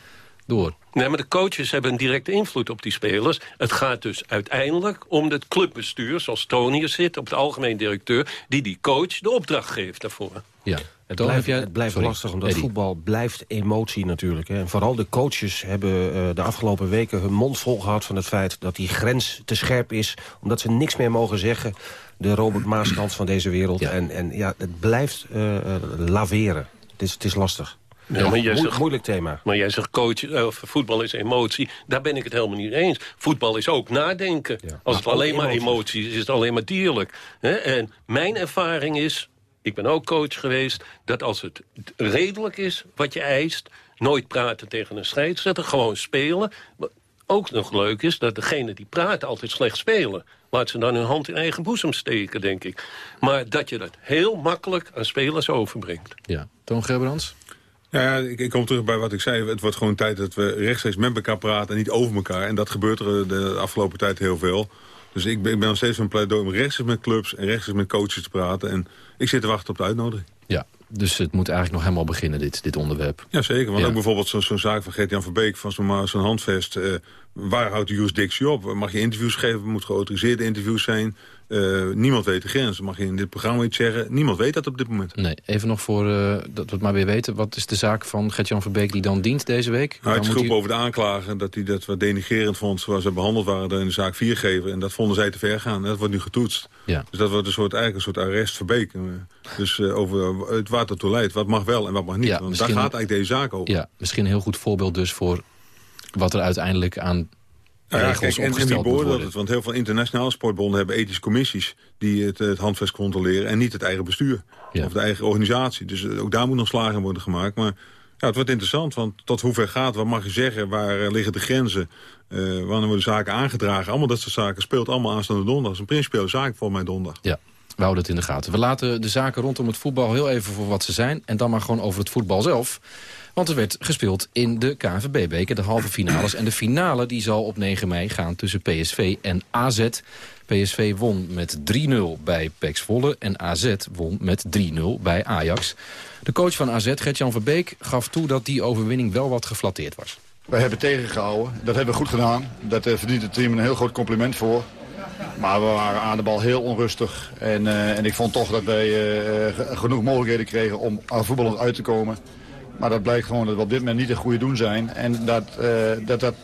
door. Nee, maar de coaches hebben een directe invloed op die spelers. Het gaat dus uiteindelijk om het clubbestuur, zoals Tony er zit... op de algemeen directeur, die die coach de opdracht geeft daarvoor. Ja. Het blijft, jij- het blijft lastig, omdat Eddie. voetbal blijft emotie natuurlijk. Hè. En vooral de coaches hebben eh, de afgelopen weken hun mond vol gehad... van het feit dat die grens te scherp is, omdat ze niks meer mogen zeggen. De Robert Maaskant van deze wereld. En, en ja, het blijft eh, eh, laveren. Het is, het is lastig. Ja, maar jij zegt- moeilijk thema. Maar jij zegt coach, of voetbal is emotie. Daar ben ik het helemaal niet eens. Voetbal is ook nadenken. Als het alleen maar emoties. emotie is, is het alleen maar dierlijk. Hè? En mijn ervaring is, ik ben ook coach geweest... dat als het redelijk is wat je eist... nooit praten tegen een scheidsrechter, gewoon spelen... Wat ook nog leuk is dat degene die praten altijd slecht spelen. Laat ze dan hun hand in eigen boezem steken, denk ik. Maar dat je dat heel makkelijk aan spelers overbrengt. Ja. Toon Gerbrands? Ja, ja, ik, ik kom terug bij wat ik zei. Het wordt gewoon tijd dat we rechtstreeks met elkaar praten en niet over elkaar. En dat gebeurt er de afgelopen tijd heel veel. Dus ik ben, ik ben nog steeds van pleidooi om rechtstreeks met clubs en rechtstreeks met coaches te praten. En ik zit te wachten op de uitnodiging. Ja, dus het moet eigenlijk nog helemaal beginnen, dit, dit onderwerp. Jazeker, want Ja. ook bijvoorbeeld zo'n zaak van Gert-Jan Verbeek... van zo'n zo'n handvest, eh, waar houdt de jurisdictie op? Mag je interviews geven? Moet geautoriseerde interviews zijn. Eh, niemand weet de grens. Mag je in dit programma iets zeggen? Niemand weet dat op dit moment. Nee, even nog voor eh, dat we het maar weer weten. Wat is de zaak van Gert-Jan Verbeek die dan dient deze week? Nou, Waar het groep hij- over de aanklager dat hij dat wat denigerend vond... zoals ze behandeld waren in de zaak 4 geven. En dat vonden zij te ver gaan. En dat wordt nu getoetst. Ja. Dus dat wordt een soort, eigenlijk een soort arrest Verbeek. Eh, Dus over het dat toe leidt. Wat mag wel en wat mag niet. Ja, Want daar gaat eigenlijk deze zaak over. Ja, misschien een heel goed voorbeeld dus voor wat er uiteindelijk aan Nou ja, regels kijk, en, en wie beoordeelt het? Want heel veel internationale sportbonden hebben ethische commissies... die het, het handvest controleren en niet het eigen bestuur. Ja. Of de eigen organisatie. Dus eh, ook daar moet nog slagen worden gemaakt. Maar ja, het wordt interessant, want tot hoever gaat, wat mag je zeggen... waar eh, liggen de grenzen, eh, wanneer worden zaken aangedragen... allemaal dat soort zaken speelt allemaal aanstaande donderdag. Dat is een principiële zaak volgens mij donderdag. Ja, we houden het in de gaten. We laten de zaken rondom het voetbal heel even voor wat ze zijn... en dan maar gewoon over het voetbal zelf. Want er werd gespeeld in de KNVB-beker, de halve finales. En de finale die zal op 9 mei gaan tussen PSV en AZ. PSV won met 3-0 bij PEC Zwolle en AZ won met 3-0 bij Ajax. De coach van AZ, Gert-Jan Verbeek, gaf toe dat die overwinning wel wat geflatteerd was. Wij hebben tegengehouden. Dat hebben we goed gedaan. Eh, verdient het team een heel groot compliment voor. Maar we waren aan de bal heel onrustig. En, eh, en ik vond toch dat wij eh, ge- genoeg mogelijkheden kregen om aan voetballend uit te komen. Maar dat blijkt gewoon dat we op dit moment niet een goede doen zijn. En dat dat, dat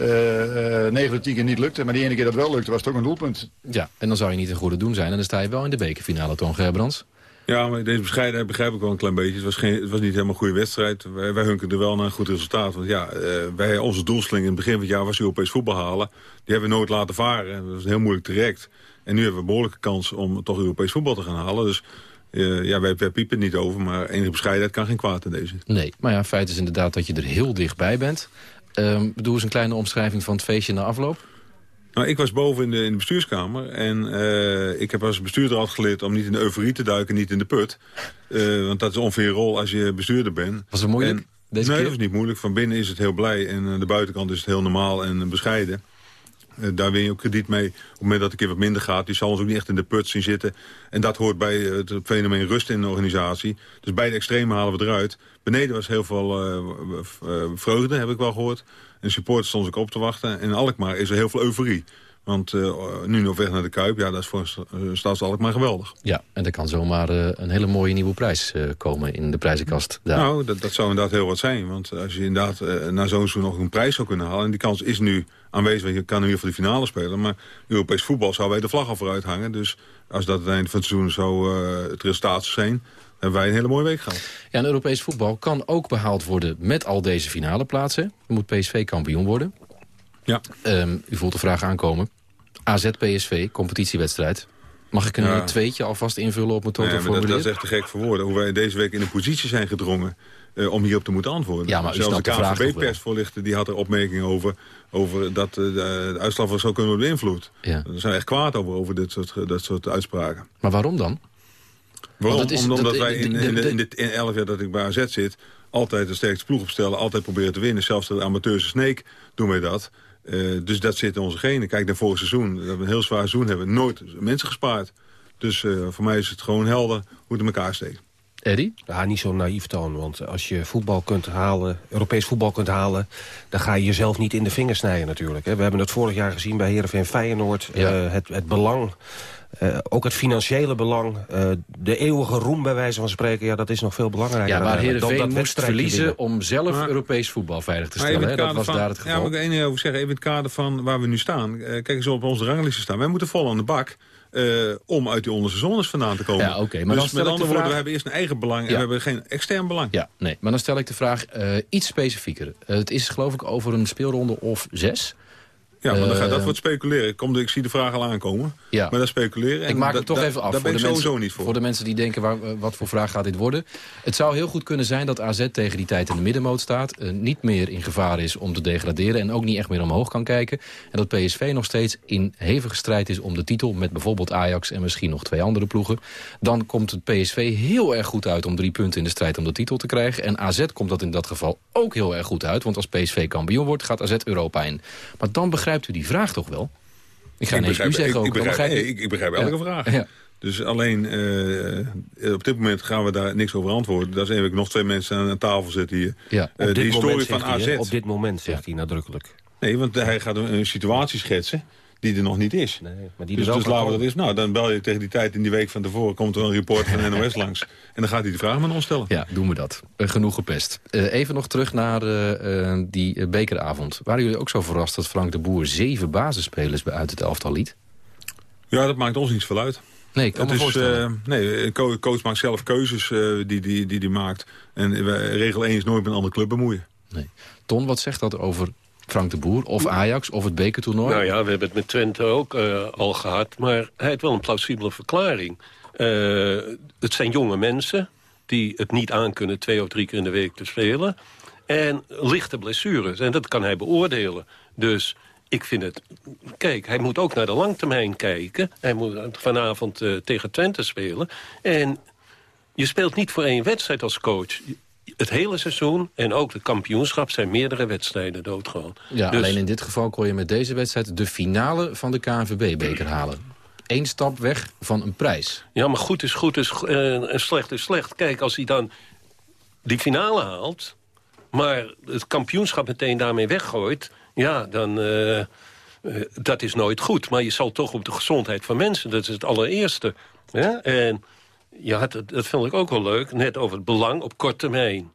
uh, 9 of 10 keer niet lukte. Maar die ene keer dat wel lukte, was het ook een doelpunt. Ja, en dan zou je niet een goede doen zijn. En dan sta je wel in de bekerfinale, Toon Gerbrands. Ja, maar deze bescheidenheid begrijp ik wel een klein beetje. Het was, geen, het was niet helemaal een goede wedstrijd. Wij, wij hunkerden wel naar een goed resultaat. Want ja, uh, wij, onze doelstelling in het begin van het jaar was Europees voetbal halen. Die hebben we nooit laten varen. Dat was heel moeilijk direct. En nu hebben we een behoorlijke kans om toch Europees voetbal te gaan halen. Dus uh, ja, wij, wij piepen het niet over, maar enige bescheidenheid kan geen kwaad in deze. Nee, maar ja, feit is inderdaad dat je er heel dichtbij bent. Um, bedoel eens een kleine omschrijving van het feestje na afloop. Nou, ik was boven in de, in de bestuurskamer en uh, ik heb als bestuurder altijd geleerd om niet in de euforie te duiken, niet in de put. Uh, want dat is ongeveer rol als je bestuurder bent. Was het moeilijk? En, deze nee, keer? dat is niet moeilijk. Van binnen is het heel blij en aan de buitenkant is het heel normaal en bescheiden. Uh, daar win je ook krediet mee. Op het moment dat het een keer wat minder gaat... die zal ons ook niet echt in de put zien zitten. En dat hoort bij het fenomeen rust in de organisatie. Dus beide extremen halen we eruit. Beneden was heel veel uh, vreugde, heb ik wel gehoord. En supporters stonden ik op te wachten. En in Alkmaar is er heel veel euforie. Want uh, nu nog weg naar de Kuip, ja, dat is voor Stads Alkmaar geweldig. Ja, en er kan zomaar uh, een hele mooie nieuwe prijs uh, komen in de prijzenkast. Daar. Nou, dat, dat zou inderdaad heel wat zijn. Want als je inderdaad na zo'n seizoen nog een prijs zou kunnen halen... en die kans is nu aanwezig, want je kan nu voor de finale spelen... maar Europees voetbal zou wij de vlag al vooruit hangen. Dus als dat het einde van het seizoen zo het resultaat zou zijn hebben wij een hele mooie week gehad. Ja, en Europees voetbal kan ook behaald worden met al deze finale plaatsen. Dan moet PSV kampioen worden. Ja. Um, u voelt de vraag aankomen. AZ-PSV, competitiewedstrijd. Mag ik een ja. tweetje alvast invullen op mijn toto nee, dat, is echt te gek voor woorden. Hoe wij deze week in een positie zijn gedrongen uh, om hierop te moeten antwoorden. Ja, maar Zelfs de KVB-persvoorlichter die had er opmerkingen over... over dat uh, de uitslag zou kunnen worden beïnvloed. Ja. Daar zijn we echt kwaad over, over dit soort, dat soort uitspraken. Maar waarom dan? Waarom? Is, Omdat dat, wij in, in, de, in, de, in elf jaar dat ik bij AZ zit... altijd de sterkste ploeg opstellen, altijd proberen te winnen. Zelfs de amateurse Sneek doen wij dat. Uh, dus dat zit in onze genen. Kijk naar vorig seizoen. Dat we een heel zwaar seizoen hebben. Nooit mensen gespaard. Dus uh, voor mij is het gewoon helder hoe het in elkaar steekt. Eddie? Ja, niet zo naïef toon. Want als je voetbal kunt halen, Europees voetbal kunt halen... dan ga je jezelf niet in de vingers snijden natuurlijk. We hebben het vorig jaar gezien bij Heerenveen Feyenoord. Ja. Uh, het, het belang uh, ook het financiële belang, uh, de eeuwige roem bij wijze van spreken... ja, dat is nog veel belangrijker. Ja, maar Heerenveen moest verliezen om zelf maar, Europees voetbal veilig te stellen. Hè? Dat was van, daar het geval. Ja, maar ik één ding over zeggen. Even in het kader van waar we nu staan. Uh, kijk eens op onze ranglijst staan. Wij moeten vol aan de bak... Uh, om uit die onderste zones vandaan te komen. Ja, okay, maar dus met andere woorden, vraag... we hebben eerst een eigen belang... Ja. en we hebben geen extern belang. Ja, nee, maar dan stel ik de vraag uh, iets specifieker. Uh, het is geloof ik over een speelronde of zes... Ja, maar dan gaat, dat wordt speculeren. Ik, kom, ik zie de vraag al aankomen. Ja. Maar dat speculeren. ik maak het toch even af. Daar ben ik sowieso mensen, niet voor. Voor de mensen die denken, waar, wat voor vraag gaat dit worden? Het zou heel goed kunnen zijn dat AZ tegen die tijd in de middenmoot staat. Uh, niet meer in gevaar is om te degraderen. En ook niet echt meer omhoog kan kijken. En dat PSV nog steeds in hevige strijd is om de titel. Met bijvoorbeeld Ajax en misschien nog twee andere ploegen. Dan komt het PSV heel erg goed uit om drie punten in de strijd om de titel te krijgen. En AZ komt dat in dat geval ook heel erg goed uit. Want als PSV kampioen wordt, gaat AZ Europa in. Maar dan begrijpt u die vraag toch wel? Ik ga ineens u zeggen ik, ook. Ik begrijp, ik, ik begrijp elke ja. vraag. Ja. Dus alleen, uh, op dit moment gaan we daar niks over antwoorden. Daar zijn we nog twee mensen aan tafel zitten hier. Ja. Uh, de historie van AZ. Hij, op dit moment zegt hij nadrukkelijk. Nee, want hij gaat een, een situatie schetsen die er nog niet is. Nee, maar die dus dus laten we dat is. Nou, dan bel je tegen die tijd in die week van tevoren... komt er een report van <laughs> NOS langs. En dan gaat hij de vraag met ons stellen. Ja, doen we dat. Uh, genoeg gepest. Uh, even nog terug naar uh, die bekeravond. Waren jullie ook zo verrast dat Frank de Boer... zeven basisspelers uit het elftal liet? Ja, dat maakt ons niets veel uit. Nee, ik kan nee, coach, coach maakt zelf keuzes die die, die die maakt. En regel 1 is nooit met een andere club bemoeien. Nee. Ton, wat zegt dat over Frank de Boer of Ajax of het bekertoernooi? Nou ja, we hebben het met Twente ook uh, al gehad. Maar hij heeft wel een plausibele verklaring. Uh, het zijn jonge mensen die het niet aankunnen twee of drie keer in de week te spelen. En lichte blessures. En dat kan hij beoordelen. Dus ik vind het... Kijk, hij moet ook naar de langtermijn kijken. Hij moet vanavond uh, tegen Twente spelen. En je speelt niet voor één wedstrijd als coach het hele seizoen en ook de kampioenschap zijn meerdere wedstrijden doodgegaan. Ja, dus... alleen in dit geval kon je met deze wedstrijd de finale van de KNVB-beker halen. Eén stap weg van een prijs. Ja, maar goed is goed is, uh, en slecht is slecht. Kijk, als hij dan die finale haalt... maar het kampioenschap meteen daarmee weggooit... ja, dan... Uh, uh, dat is nooit goed. Maar je zal toch op de gezondheid van mensen... dat is het allereerste. Ja? En ja, dat, dat vind ik ook wel leuk. Net over het belang op korte termijn.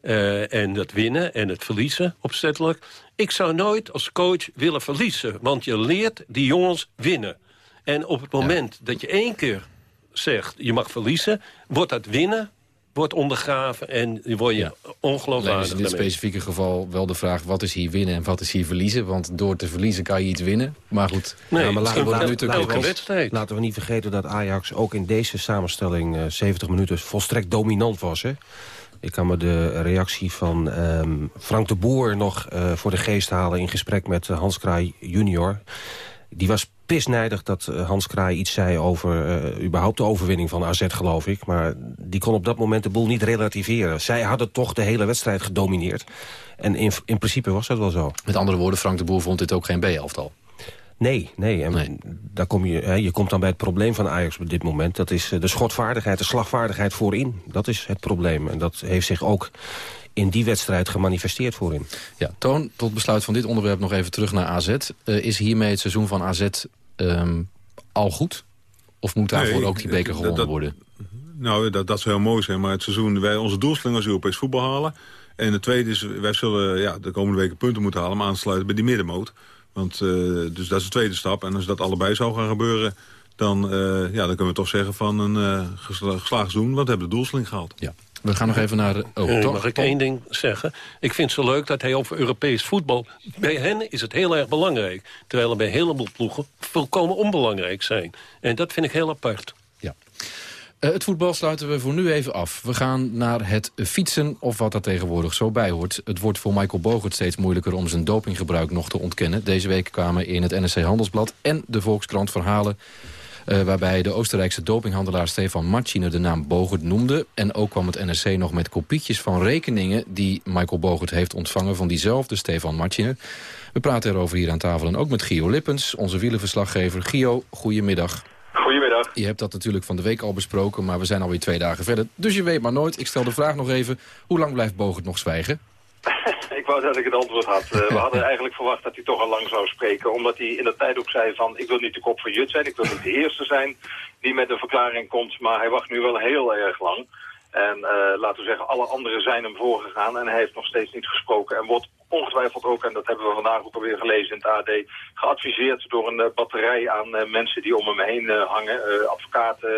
eh, en het winnen en het verliezen opzettelijk. Ik zou nooit als coach willen verliezen. Want je leert die jongens winnen. En op het moment dat je één keer zegt... je mag verliezen, wordt dat winnen wordt ondergraven en word je ja. ongelooflijk is in dit specifieke geval wel de vraag... wat is hier winnen en wat is hier verliezen? Want door te verliezen kan je iets winnen. Maar goed, nee, ja, maar laten, we, laten, laten, laten, we niet vergeten dat Ajax ook in deze samenstelling... Uh, 70 minuten volstrekt dominant was. Hè? Ik kan me de reactie van um, Frank de Boer nog uh, voor de geest halen... in gesprek met uh, Hans Kraai junior. Die was pisnijdig dat uh, Hans Kraai iets zei over überhaupt de overwinning van AZ, geloof ik. Maar die kon op dat moment de boel niet relativeren. Zij hadden toch de hele wedstrijd gedomineerd. En in, in principe was dat wel zo. Met andere woorden, Frank de Boer vond dit ook geen B-elftal. Nee, nee. En nee. Daar kom je, hè, je komt dan bij het probleem van Ajax op dit moment. Dat is de schotvaardigheid, de slagvaardigheid voorin. Dat is het probleem. En dat heeft zich ook in die wedstrijd gemanifesteerd voorin. Ja, Toon, tot besluit van dit onderwerp nog even terug naar AZ. Uh, is hiermee het seizoen van AZ um, al goed? Of moet daarvoor nee, ook die beker gewonnen dat, worden? Nou, dat, dat zou heel mooi zijn. Maar het seizoen, wij, onze doelstelling was Europees voetbal halen. En het tweede is, wij zullen ja, de komende weken punten moeten halen... om aan te sluiten bij die middenmoot. Want, uh, dus dat is de tweede stap. En als dat allebei zou gaan gebeuren... dan, uh, ja, dan kunnen we toch zeggen van een uh, geslaagd seizoen... want we hebben de doelstelling gehaald. Ja. We gaan nog even naar... Oh, toch? Mag ik één ding zeggen? Ik vind het zo leuk dat hij over Europees voetbal... Bij hen is het heel erg belangrijk. Terwijl er bij een heleboel ploegen volkomen onbelangrijk zijn. En dat vind ik heel apart. Ja. Uh, het voetbal sluiten we voor nu even af. We gaan naar het fietsen, of wat er tegenwoordig zo bij hoort. Het wordt voor Michael Bogert steeds moeilijker om zijn dopinggebruik nog te ontkennen. Deze week kwamen in het NSC Handelsblad en de Volkskrant verhalen... Uh, waarbij de Oostenrijkse dopinghandelaar Stefan Martiner de naam Bogert noemde. En ook kwam het NSC nog met kopietjes van rekeningen... die Michael Bogert heeft ontvangen van diezelfde Stefan Martiner. We praten erover hier aan tafel en ook met Gio Lippens, onze wielenverslaggever. Gio, goedemiddag. Goedemiddag. Je hebt dat natuurlijk van de week al besproken, maar we zijn alweer twee dagen verder. Dus je weet maar nooit. Ik stel de vraag nog even, hoe lang blijft Bogert nog zwijgen? <laughs> wou dat ik het antwoord had. Uh, we <laughs> hadden eigenlijk verwacht dat hij toch al lang zou spreken. Omdat hij in de tijd ook zei van, ik wil niet de kop van Jut zijn. Ik wil niet de eerste zijn die met een verklaring komt. Maar hij wacht nu wel heel erg lang. En uh, laten we zeggen, alle anderen zijn hem voorgegaan. En hij heeft nog steeds niet gesproken. En wordt ongetwijfeld ook, en dat hebben we vandaag ook alweer gelezen in het AD... geadviseerd door een uh, batterij aan uh, mensen die om hem heen uh, hangen. advocaten,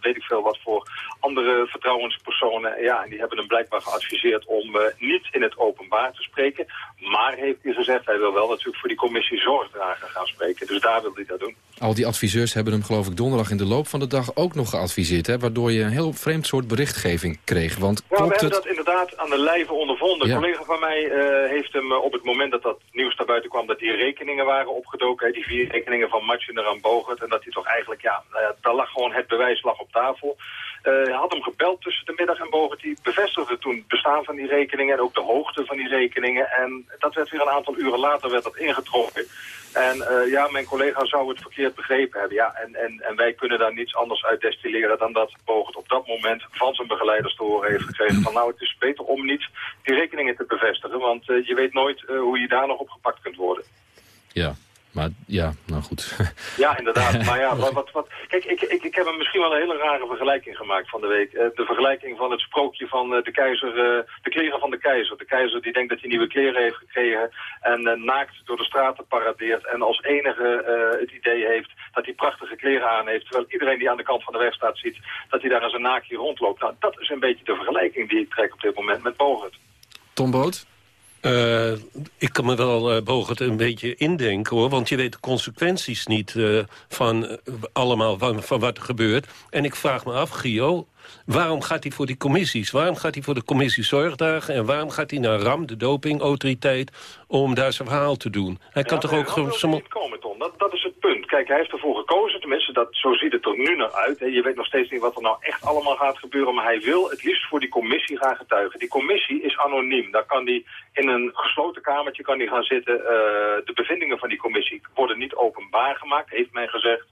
weet ik veel wat voor andere vertrouwenspersonen. Ja, en die hebben hem blijkbaar geadviseerd om niet in het openbaar te spreken. Maar heeft hij gezegd, hij wil wel natuurlijk voor die commissie zorgdrager gaan spreken. Dus daar wil hij dat doen. Al die adviseurs hebben hem geloof ik donderdag in de loop van de dag ook nog geadviseerd. Hè, waardoor je een heel vreemd soort berichtgeving kreeg. Want ja, klopt we hebben het... dat inderdaad aan de lijve ondervonden. Ja. Een collega van mij uh, heeft hem uh, op het moment dat dat nieuws naar buiten kwam... dat die rekeningen waren opgedoken, hè, die vier rekeningen van Matjener aan Bogert. En dat hij toch eigenlijk, ja, uh, daar lag gewoon het bewijs lag op tafel. Hij had hem gebeld tussen de middag en Bogert. Die bevestigde toen het bestaan van die rekeningen en ook de hoogte van die rekeningen. En dat werd weer een aantal uren later werd dat ingetrokken. En uh, ja, mijn collega zou het verkeerd begrepen hebben. Ja, en, en, en wij kunnen daar niets anders uit destilleren dan dat Bogert op dat moment van zijn begeleiders te horen heeft gekregen. Van nou, het is beter om niet die rekeningen te bevestigen, want uh, je weet nooit hoe je daar nog op gepakt kunt worden. Ja, maar ja, nou goed. <laughs> Ja, inderdaad. Maar ja, wat, wat, wat, kijk, ik, ik, ik heb hem misschien wel een hele rare vergelijking gemaakt van de week. Uh, de vergelijking van het sprookje van uh, de keizer, uh, de kleren van de keizer. De keizer die denkt dat hij nieuwe kleren heeft gekregen en naakt door de straten paradeert. En als enige het idee heeft dat hij prachtige kleren aan heeft. Terwijl iedereen die aan de kant van de weg staat ziet dat hij daar als een naakje rondloopt. Nou, dat is een beetje de vergelijking die ik trek op dit moment met Bogert. Tom Boot? Uh, ik kan me wel uh, Bogert een beetje indenken, hoor. Want je weet de consequenties niet uh, van allemaal van, van wat er gebeurt. En ik vraag me af, Gio, waarom gaat hij voor die commissies? Waarom gaat hij voor de commissie Zorgdagen? En waarom gaat hij naar RAM, de dopingautoriteit, om daar zijn verhaal te doen? Hij kan toch ook... gewoon niet komen, Tom. Dat, dat is het punt. Kijk, hij heeft ervoor gekozen, tenminste, dat, zo ziet het er nu naar uit. Hè. Je weet nog steeds niet wat er nou echt allemaal gaat gebeuren, maar hij wil het liefst voor die commissie gaan getuigen. Die commissie is anoniem. Daar kan hij in een gesloten kamertje kan die gaan zitten. Uh, de bevindingen van die commissie worden niet openbaar gemaakt, heeft men gezegd.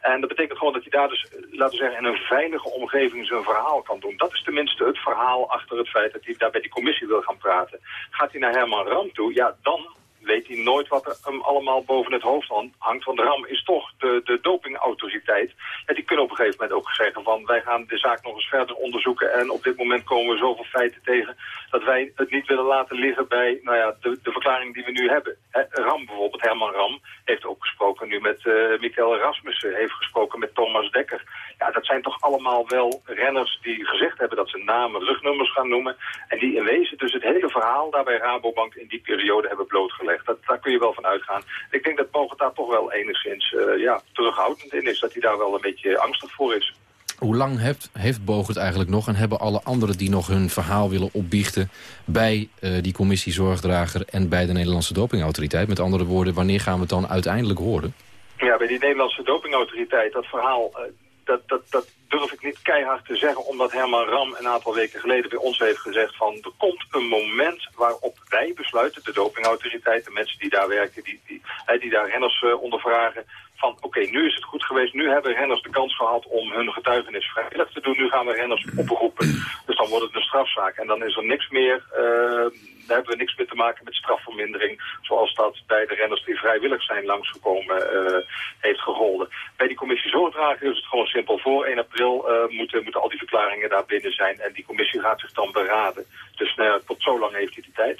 En dat betekent gewoon dat hij daar dus, laten we zeggen, in een veilige omgeving zijn verhaal kan doen. Dat is tenminste het verhaal achter het feit dat hij daar bij die commissie wil gaan praten. Gaat hij naar Herman Ram toe, ja, dan weet hij nooit wat er hem allemaal boven het hoofd hangt. Want RAM is toch de, de dopingautoriteit. En die kunnen op een gegeven moment ook zeggen van wij gaan de zaak nog eens verder onderzoeken. En op dit moment komen we zoveel feiten tegen dat wij het niet willen laten liggen bij nou ja, de, de verklaring die we nu hebben. Ram bijvoorbeeld, Herman Ram, heeft ook gesproken nu met uh, Michael Rasmussen, heeft gesproken met Thomas Dekker. Ja, dat zijn toch allemaal wel renners die gezegd hebben dat ze namen, rugnummers gaan noemen. En die in wezen dus het hele verhaal daar bij Rabobank in die periode hebben blootgelegd. Dat, daar kun je wel van uitgaan. Ik denk dat Bogert daar toch wel enigszins uh, ja, terughoudend in is. Dat hij daar wel een beetje angstig voor is. Hoe lang heeft, heeft Bogert eigenlijk nog en hebben alle anderen die nog hun verhaal willen opbiechten... bij uh, die commissie Zorgdrager en bij de Nederlandse dopingautoriteit? Met andere woorden, wanneer gaan we het dan uiteindelijk horen? Ja, bij die Nederlandse dopingautoriteit, dat verhaal... Uh, dat, dat, dat durf ik niet keihard te zeggen, omdat Herman Ram een aantal weken geleden bij ons heeft gezegd van er komt een moment waarop wij besluiten, de dopingautoriteit, de mensen die daar werken, die, die, die daar renners uh, ondervragen, van oké, nu is het goed geweest, nu hebben renners de kans gehad om hun getuigenis vrijwillig te doen, nu gaan we renners oproepen. Dus dan wordt het een strafzaak. En dan is er niks meer, uh, daar hebben we niks meer te maken met strafvermindering, zoals dat bij de renners die vrijwillig zijn langsgekomen uh, heeft gegolden. Bij die commissie zorgdrager is het gewoon simpel. Voor 1 april uh, moeten, moeten al die verklaringen daar binnen zijn en die commissie gaat zich dan beraden. Dus nou, tot zo lang heeft hij die tijd.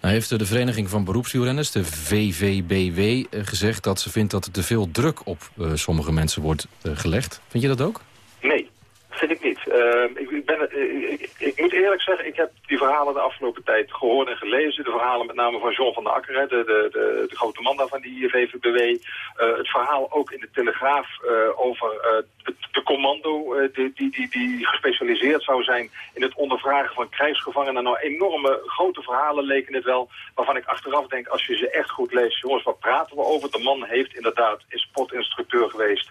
Nou heeft de Vereniging van Beroepswielrenners, de VVBW, gezegd dat ze vindt dat er te veel druk op uh, sommige mensen wordt uh, gelegd. Vind je dat ook? Nee, vind ik niet. Uh, ik, ben, ik, moet eerlijk zeggen, ik heb die verhalen de afgelopen tijd gehoord en gelezen. De verhalen met name van John van der Akker, de, de, de, grote man van die VVBW. het verhaal ook in de Telegraaf over het, de commando die, die, die, die gespecialiseerd zou zijn in het ondervragen van krijgsgevangenen. Nou, enorme grote verhalen leken het wel, waarvan ik achteraf denk, als je ze echt goed leest, jongens, wat praten we over? De man heeft inderdaad, is sportinstructeur geweest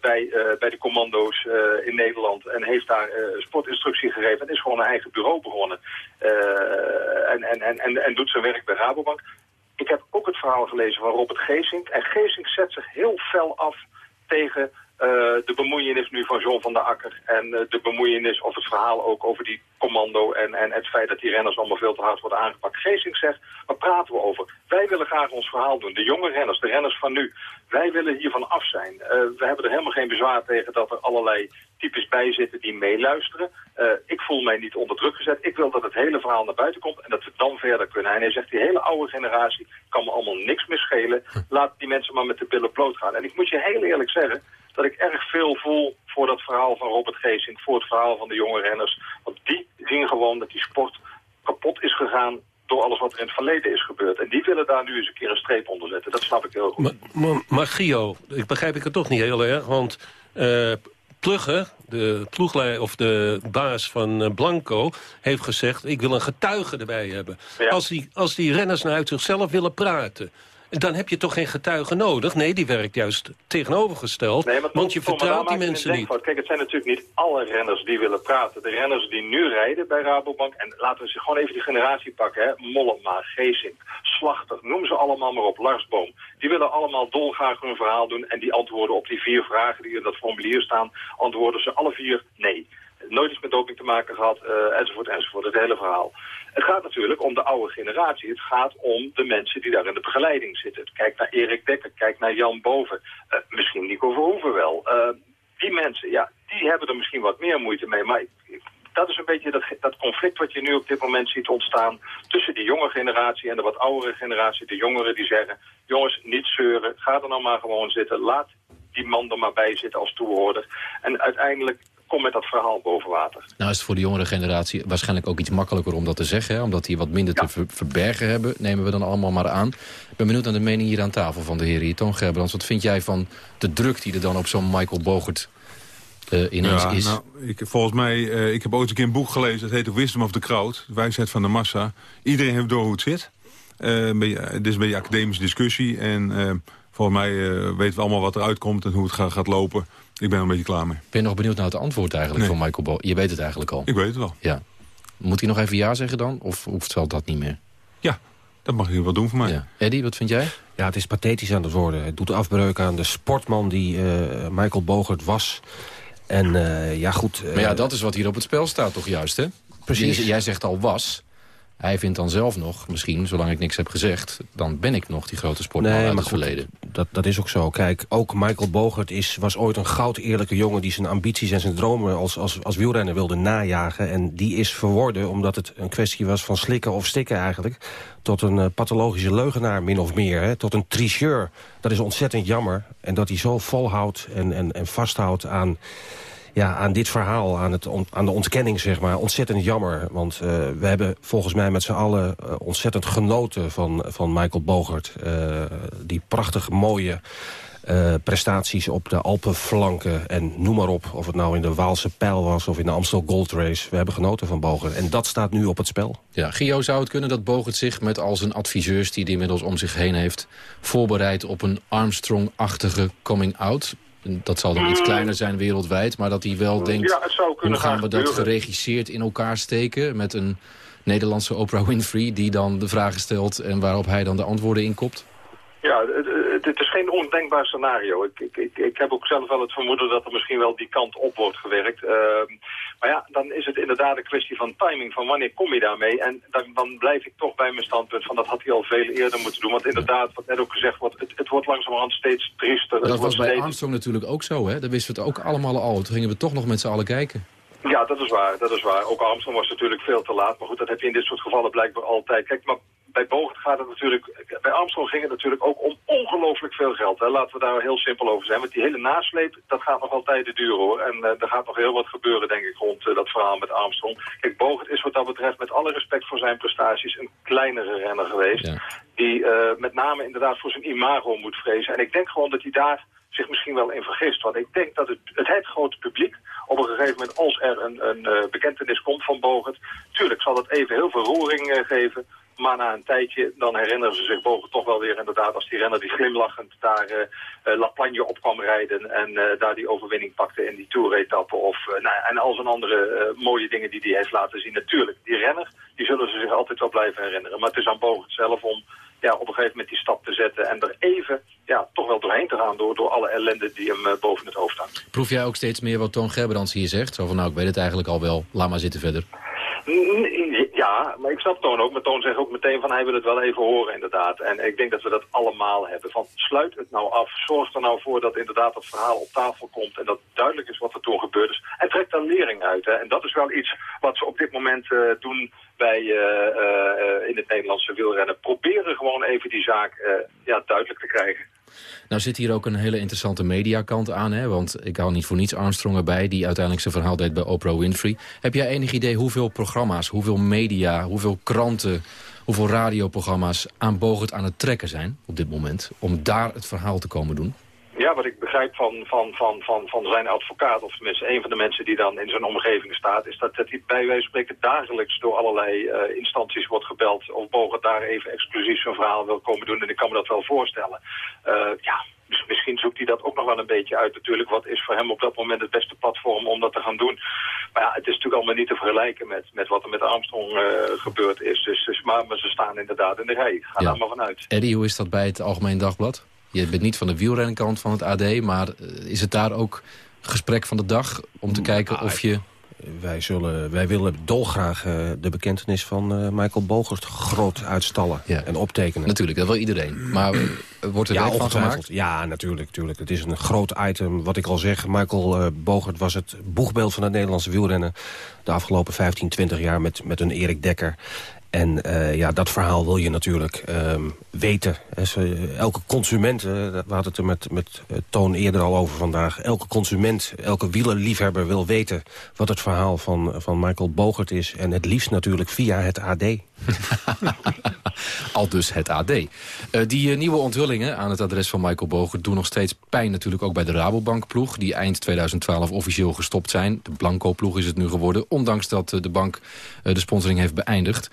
bij, bij de commando's in Nederland en heeft daar sportinstructie gegeven en is gewoon een eigen bureau begonnen. en, en, en, en, en doet zijn werk bij Rabobank. Ik heb ook het verhaal gelezen van Robert Geesink. En Geesink zet zich heel fel af tegen uh, de bemoeienis nu van John van der Akker. En uh, de bemoeienis of het verhaal ook over die commando en, en het feit dat die renners allemaal veel te hard worden aangepakt. Geesink zegt, waar praten we over? Wij willen graag ons verhaal doen. De jonge renners, de renners van nu. Wij willen hiervan af zijn. Uh, we hebben er helemaal geen bezwaar tegen dat er allerlei types bij zitten die meeluisteren. Ik voel mij niet onder druk gezet. Ik wil dat het hele verhaal naar buiten komt en dat we dan verder kunnen. En hij zegt, die hele oude generatie kan me allemaal niks meer schelen. Laat die mensen maar met de billen bloot gaan. En ik moet je heel eerlijk zeggen dat ik erg veel voel voor dat verhaal van Robert Geesink, voor het verhaal van de jonge renners. Want die zien gewoon dat die sport kapot is gegaan door alles wat er in het verleden is gebeurd. En die willen daar nu eens een keer een streep onder zetten. Dat snap ik heel goed. Maar, maar, maar Gio, ik begrijp ik het toch niet heel erg, want... Uh, Plugge, de ploeglei of de baas van uh, Blanco, heeft gezegd... ik wil een getuige erbij hebben. Ja. Als, die, als die renners nou uit zichzelf willen praten... dan heb je toch geen getuige nodig? Nee, die werkt juist tegenovergesteld, nee, want je vertrouwt die mensen niet. Kijk, het zijn natuurlijk niet alle renners die willen praten. De renners die nu rijden bij Rabobank, en laten we ze gewoon even die generatie pakken, hè. Mollema, Geesink, Slachter, noem ze allemaal maar op, Lars Boom. Die willen allemaal dolgraag hun verhaal doen en die antwoorden op die vier vragen die in dat formulier staan, antwoorden ze alle vier nee nooit iets met doping te maken gehad, uh, enzovoort, enzovoort. Het hele verhaal. Het gaat natuurlijk om de oude generatie. Het gaat om de mensen die daar in de begeleiding zitten. Kijk naar Erik Dekker, kijk naar Jan Boven. Uh, misschien Nico Verhoeven wel. Uh, die mensen, ja, die hebben er misschien wat meer moeite mee. Maar dat is een beetje dat, dat conflict wat je nu op dit moment ziet ontstaan... tussen die jonge generatie en de wat oudere generatie. De jongeren die zeggen, jongens, niet zeuren. Ga er nou maar gewoon zitten. Laat die man er maar bij zitten als toehoorder. En uiteindelijk kom met dat verhaal boven water. Nou is het voor de jongere generatie waarschijnlijk ook iets makkelijker om dat te zeggen. Hè? Omdat die wat minder ja. te ver verbergen hebben, nemen we dan allemaal maar aan. Ik ben benieuwd naar de mening hier aan tafel van de heer hier. Toon Gerbrands, wat vind jij van de druk die er dan op zo'n Michael Bogert uh, ineens ja, is? Nou, ik, volgens mij, uh, ik heb ooit een keer een boek gelezen, dat heet Wisdom of the Crowd, de wijsheid van de massa. Iedereen heeft door hoe het zit. Uh, het is een beetje academische discussie en volgens mij weten we allemaal wat eruit komt en hoe het gaat, gaat lopen. Ik ben er een beetje klaar mee. Ben je nog benieuwd naar het antwoord eigenlijk nee. van Michael Je weet het eigenlijk al. Ik weet het wel. Ja. Moet hij nog even ja zeggen dan? Of hoeft zal dat niet meer? Ja, dat mag hij wel doen voor mij. Ja. Eddie, wat vind jij? Ja, het is pathetisch aan het worden. Het doet afbreuk aan de sportman die uh, Michael Bogert was. En uh, ja, goed... Uh, maar ja, dat is wat hier op het spel staat toch juist, hè? Precies. Jij, jij zegt al was... Hij vindt dan zelf nog, misschien, zolang ik niks heb gezegd... dan ben ik nog die grote sportman uit het verleden. Dat, dat is ook zo. Kijk, ook Michael Bogert is, was ooit een goud eerlijke jongen... die zijn ambities en zijn dromen als, als, als wielrenner wilde najagen. En die is verworden omdat het een kwestie was van slikken of stikken eigenlijk... tot een uh, pathologische leugenaar, min of meer. Hè? Tot een tricheur. Dat is ontzettend jammer. En dat hij zo volhoudt en, en, en vasthoudt aan ja, aan dit verhaal, aan, het, aan de ontkenning, zeg maar, ontzettend jammer. Want uh, we hebben volgens mij met z'n allen uh, ontzettend genoten van, van Michael Bogert. Uh, die prachtig mooie prestaties op de Alpenflanken en noem maar op. Of het nou in de Waalse Pijl was of in de Amstel Gold Race. We hebben genoten van Bogert. En dat staat nu op het spel. Ja, Gio, zou het kunnen dat Bogert zich met al zijn adviseurs... die hij inmiddels om zich heen heeft... voorbereidt op een Armstrong-achtige coming-out? Dat zal dan iets kleiner zijn wereldwijd. Maar dat hij wel denkt, ja, hoe gaan we dat geregisseerd in elkaar steken... met een Nederlandse Oprah Winfrey die dan de vragen stelt... en waarop hij dan de antwoorden inkopt? Ja, het, is geen ondenkbaar scenario. Ik, ik, ik, ik, heb ook zelf wel het vermoeden dat er misschien wel die kant op wordt gewerkt. Ehm, maar ja, dan is het inderdaad een kwestie van timing, van wanneer kom je daarmee? En dan, dan blijf ik toch bij mijn standpunt van dat had hij al veel eerder moeten doen. Want inderdaad, wat net ook gezegd wordt, het, het wordt langzamerhand steeds triester. dat was bij Armstrong natuurlijk ook zo, hè? Dat wisten we het ook allemaal al. Toen gingen we toch nog met z'n allen kijken. Ja, dat is waar, dat is waar. Ook Armstrong was natuurlijk veel te laat. Maar goed, dat heb je in dit soort gevallen blijkbaar altijd. Kijk, maar bij Bogert gaat het natuurlijk... Bij Armstrong ging het natuurlijk ook om ongelooflijk veel geld. Hè. Laten we daar heel simpel over zijn. Want die hele nasleep, dat gaat nog altijd duren hoor. En uh, er gaat nog heel wat gebeuren, denk ik, rond uh, dat verhaal met Armstrong. Kijk, Bogert is wat dat betreft, met alle respect voor zijn prestaties, een kleinere renner geweest. Die uh, met name inderdaad voor zijn imago moet vrezen. En ik denk gewoon dat hij daar zich misschien wel in vergist. Want ik denk dat het, het, het grote publiek op een gegeven moment, als er een, een uh, bekentenis komt van Bogert... tuurlijk zal dat even heel veel roering uh, geven... Maar na een tijdje, dan herinneren ze zich boven toch wel weer inderdaad... als die renner die glimlachend daar uh, La Plagne op kwam rijden... en uh, daar die overwinning pakte in die toeretappe. Of, nou, en al zijn andere mooie dingen die hij heeft laten zien. Natuurlijk, die renner, die zullen ze zich altijd wel blijven herinneren. Maar het is aan Bogert zelf om ja, op een gegeven moment die stap te zetten... en er even ja, toch wel doorheen te gaan door, door alle ellende die hem boven het hoofd hangt. Proef jij ook steeds meer wat Toon Gerbrands hier zegt? Zo van, nou, ik weet het eigenlijk al wel, laat maar zitten verder. Ja, maar ik snap Toon ook. Maar Toon zegt ook meteen van hij wil het wel even horen inderdaad. En ik denk dat we dat allemaal hebben. Van sluit het nou af. Zorg er nou voor dat inderdaad het verhaal op tafel komt. En dat duidelijk is wat er toen gebeurd is. En trek daar lering uit. Hè. En dat is wel iets wat ze op dit moment uh, doen bij, uh, uh, in het Nederlandse wielrennen. Proberen gewoon even die zaak ja, duidelijk te krijgen. Nou zit hier ook een hele interessante mediakant aan. Hè? Want ik hou niet voor niets Armstrong erbij... die uiteindelijk zijn verhaal deed bij Oprah Winfrey. Heb jij enig idee hoeveel programma's, hoeveel media... hoeveel kranten, hoeveel radioprogramma's aan aan het trekken zijn op dit moment... om daar het verhaal te komen doen? Ja, wat ik begrijp van, van, van, van, van zijn advocaat, of tenminste een van de mensen die dan in zijn omgeving staat, is dat, dat hij bij wijze van spreken dagelijks door allerlei uh, instanties wordt gebeld of Bogert daar even exclusief zijn verhaal wil komen doen. En ik kan me dat wel voorstellen. Uh, ja, dus misschien zoekt hij dat ook nog wel een beetje uit natuurlijk. Wat is voor hem op dat moment het beste platform om dat te gaan doen? Maar ja, het is natuurlijk allemaal niet te vergelijken met, met wat er met Armstrong uh, gebeurd is. Dus, dus maar, maar, ze staan inderdaad in de rij. Ga ja. daar maar vanuit. Eddie, hoe is dat bij het Algemeen Dagblad? Je bent niet van de wielrennenkant van het AD, maar is het daar ook gesprek van de dag om te kijken of je... Wij, zullen, wij willen dolgraag uh, de bekentenis van uh, Michael Bogert groot uitstallen ja. en optekenen. Natuurlijk, dat wil iedereen. Maar wordt er ja, werk van gemaakt? Ja, natuurlijk, natuurlijk. Het is een groot item. Wat ik al zeg, Michael Bogert was het boegbeeld van het Nederlandse wielrennen... de afgelopen 15, 20 jaar met, met een Erik Dekker. En uh, ja, dat verhaal wil je natuurlijk um, weten. elke consument, uh, we hadden het er met, met Toon eerder al over vandaag... elke consument, elke wielerliefhebber wil weten... wat het verhaal van, van Michael Bogert is. En het liefst natuurlijk via het AD. <laughs> Al dus het AD. Die nieuwe onthullingen aan het adres van Michael Bogert... doen nog steeds pijn natuurlijk ook bij de Rabobank-ploeg... die eind 2012 officieel gestopt zijn. De Blanco-ploeg is het nu geworden... ondanks dat de bank de sponsoring heeft beëindigd.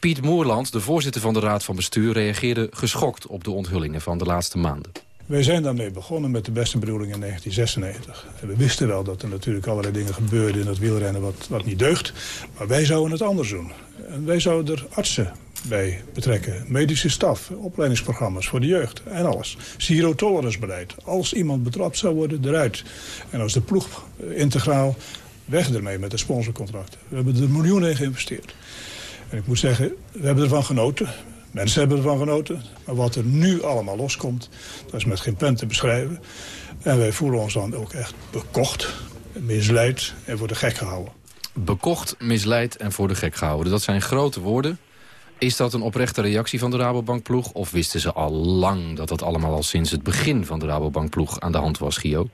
Piet Moerland, de voorzitter van de Raad van Bestuur... reageerde geschokt op de onthullingen van de laatste maanden. Wij zijn daarmee begonnen met de beste bedoeling in 1996. En we wisten wel dat er natuurlijk allerlei dingen gebeurden in het wielrennen wat, wat niet deugt. Maar wij zouden het anders doen. En wij zouden er artsen bij betrekken. Medische staf, opleidingsprogramma's voor de jeugd en alles. Zero tolerance beleid. Als iemand betrapt zou worden, eruit. En als de ploeg integraal, weg ermee met de sponsorcontracten. We hebben er miljoenen in geïnvesteerd. En ik moet zeggen, we hebben ervan genoten. Mensen hebben ervan genoten. Maar wat er nu allemaal loskomt, dat is met geen pen te beschrijven. En wij voelen ons dan ook echt bekocht, misleid en voor de gek gehouden. Bekocht, misleid en voor de gek gehouden. Dat zijn grote woorden. Is dat een oprechte reactie van de Rabobankploeg? Of wisten ze al lang dat dat allemaal al sinds het begin van de Rabobankploeg aan de hand was, Gio?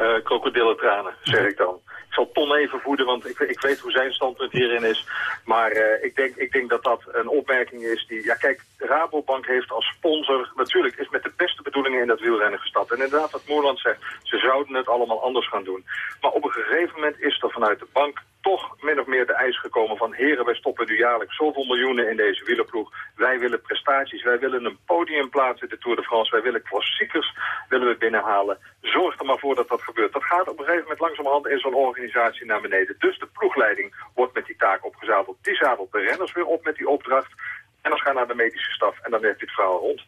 Uh, krokodillentranen, zeg ik dan. Ik zal Ton even voeden, want ik, ik weet hoe zijn standpunt hierin is. Maar uh, ik, denk, ik denk dat dat een opmerking is die... Ja, kijk, Rabobank heeft als sponsor... Natuurlijk is met de beste bedoelingen in dat wielrennen gestapt. En inderdaad, wat Moerland zegt, ze zouden het allemaal anders gaan doen. Maar op een gegeven moment is er vanuit de bank toch min of meer de eis gekomen van... heren, wij stoppen nu jaarlijks zoveel miljoenen in deze wielerploeg. Wij willen prestaties, wij willen een podiumplaats in de Tour de France. Wij willen klassiekers willen we binnenhalen. Zorg er maar voor dat dat gebeurt. Dat gaat op een gegeven moment langzamerhand in zo'n organisatie naar beneden. Dus de ploegleiding wordt met die taak opgezadeld. Die zadelt de renners weer op met die opdracht. En dan gaan naar de medische staf en dan heeft dit verhaal rond.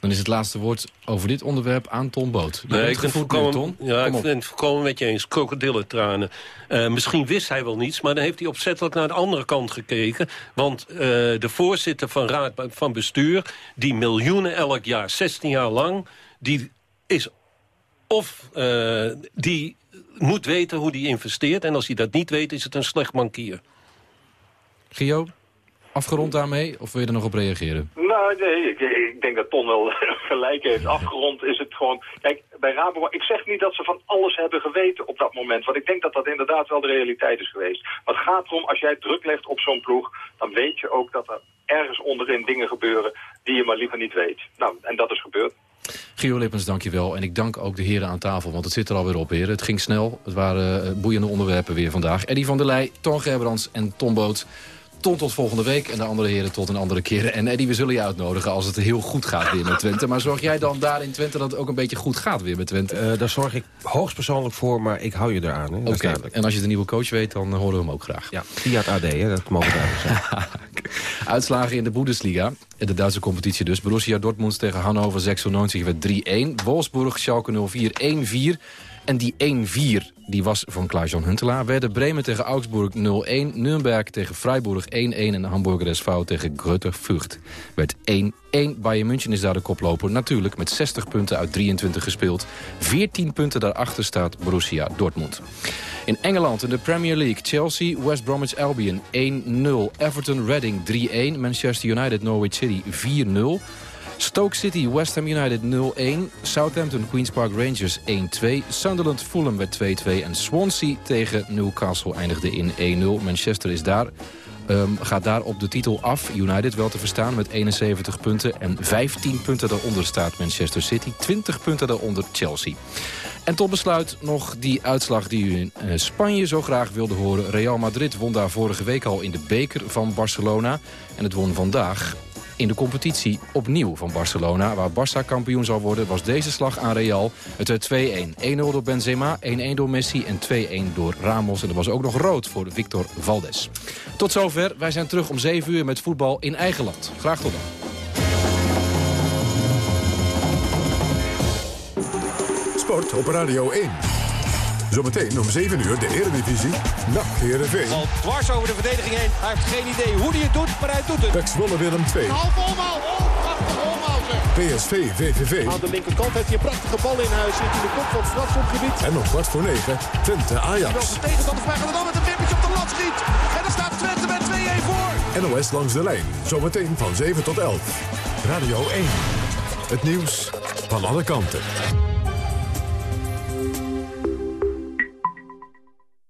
Dan is het laatste woord over dit onderwerp aan Ton Boot. nee, ik, vind volkomen, ja, ik ben het volkomen met je eens. Krokodillentranen. Uh, misschien wist hij wel niets, maar dan heeft hij opzettelijk naar de andere kant gekeken. Want uh, de voorzitter van Raad van Bestuur, die miljoenen elk jaar, 16 jaar lang... die is of uh, die moet weten hoe die investeert... en als hij dat niet weet, is het een slecht bankier. Gio? Afgerond daarmee? Of wil je er nog op reageren? Nou, nee, ik, ik denk dat Ton wel <laughs> gelijk heeft. Afgerond is het gewoon... Kijk, bij Rabobank, ik zeg niet dat ze van alles hebben geweten op dat moment. Want ik denk dat dat inderdaad wel de realiteit is geweest. Maar het gaat erom, als jij druk legt op zo'n ploeg... dan weet je ook dat er ergens onderin dingen gebeuren die je maar liever niet weet. Nou, en dat is gebeurd. Gio Lippens, dankjewel. En ik dank ook de heren aan tafel, want het zit er alweer op, heren. Het ging snel. Het waren eh, boeiende onderwerpen weer vandaag. Eddie van der Leij, Ton Gerbrands en Tom Boot. Ton tot volgende week en de andere heren tot een andere keer. En Eddie, we zullen je uitnodigen als het heel goed gaat weer met Twente. Maar zorg jij dan daar in Twente dat het ook een beetje goed gaat weer met Twente? Uh, daar zorg ik hoogstpersoonlijk voor, maar ik hou je eraan. Oké, en als je de nieuwe coach weet, dan horen we hem ook graag. Ja, via het AD, hè, dat mogen duidelijk zijn. <laughs> Uitslagen in de Bundesliga, de Duitse competitie dus. Borussia Dortmund tegen Hannover 96 werd 3-1. Wolfsburg, Schalke 04 1-4. En die 1-4 die was van Klaas-Jan Huntelaar. Werden Bremen tegen Augsburg 0-1, Nürnberg tegen Freiburg 1-1... en Hamburger SV tegen Greuther Fürth werd 1-1. Bayern München is daar de koploper. Natuurlijk met 60 punten uit 23 gespeeld. 14 punten daarachter staat Borussia Dortmund. In Engeland in de Premier League Chelsea, West Bromwich Albion 1-0. Everton Reading 3-1. Manchester United Norwich City 4-0. Stoke City, West Ham United 0-1. Southampton, Queen's Park Rangers 1-2. Sunderland, Fulham werd 2-2. En Swansea tegen Newcastle eindigde in 1-0. Manchester is daar Um, gaat daar op de titel af. United wel te verstaan met 71 punten. En 15 punten daaronder staat Manchester City. 20 punten daaronder Chelsea. En tot besluit nog die uitslag die u in uh, Spanje zo graag wilde horen. Real Madrid won daar vorige week al in de beker van Barcelona. En het won vandaag in de competitie opnieuw van Barcelona. Waar Barça kampioen zal worden, was deze slag aan Real. Het werd 2-1. 1-0 door Benzema, 1-1 door Messi en 2-1 door Ramos. En er was ook nog rood voor Victor Valdes. Tot zover. Wij zijn terug om 7 uur met voetbal in eigen land. Graag tot dan. Sport op Radio 1. Zometeen om 7 uur de Eredivisie. Nacht Heerenveen. Al dwars over de verdediging heen. Hij heeft geen idee hoe hij het doet, maar hij doet het. Pek Zwolle Willem 2. Half omhaal. Oh, prachtig omhaal PSV VVV. Aan de linkerkant heeft hij een prachtige bal in huis. Zit in de kop van het strafschopgebied. En om kwart voor 9 Twente Ajax. Terwijl zijn tegenstanders bij dan met een wippertje op de lat schiet. En dan staat Twente met 2-1 voor. NOS langs de lijn. Zometeen van 7 tot 11. Radio 1. Het nieuws van alle kanten.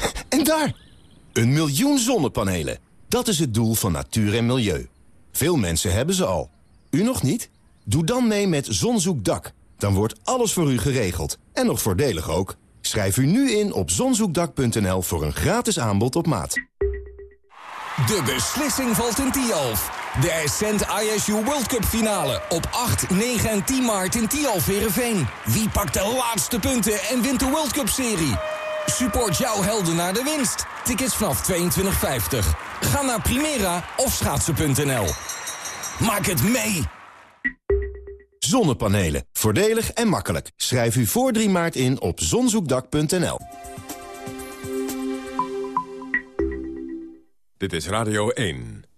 <laughs> En daar! Een miljoen zonnepanelen. Dat is het doel van natuur en milieu. Veel mensen hebben ze al. U nog niet? Doe dan mee met Zonzoekdak. Dan wordt alles voor u geregeld. En nog voordelig ook. Schrijf u nu in op zonzoekdak.nl voor een gratis aanbod op maat. De beslissing valt in Tialf. De Ascent ISU World Cup finale op 8, 9 en 10 maart in Tialf Verenveen. Wie pakt de laatste punten en wint de World Cup serie? Support jouw helden naar de winst. Tickets vanaf 22,50. Ga naar Primera of schaatsen.nl. Maak het mee! Zonnepanelen. Voordelig en makkelijk. Schrijf u voor 3 maart in op zonzoekdak.nl. Dit is Radio 1.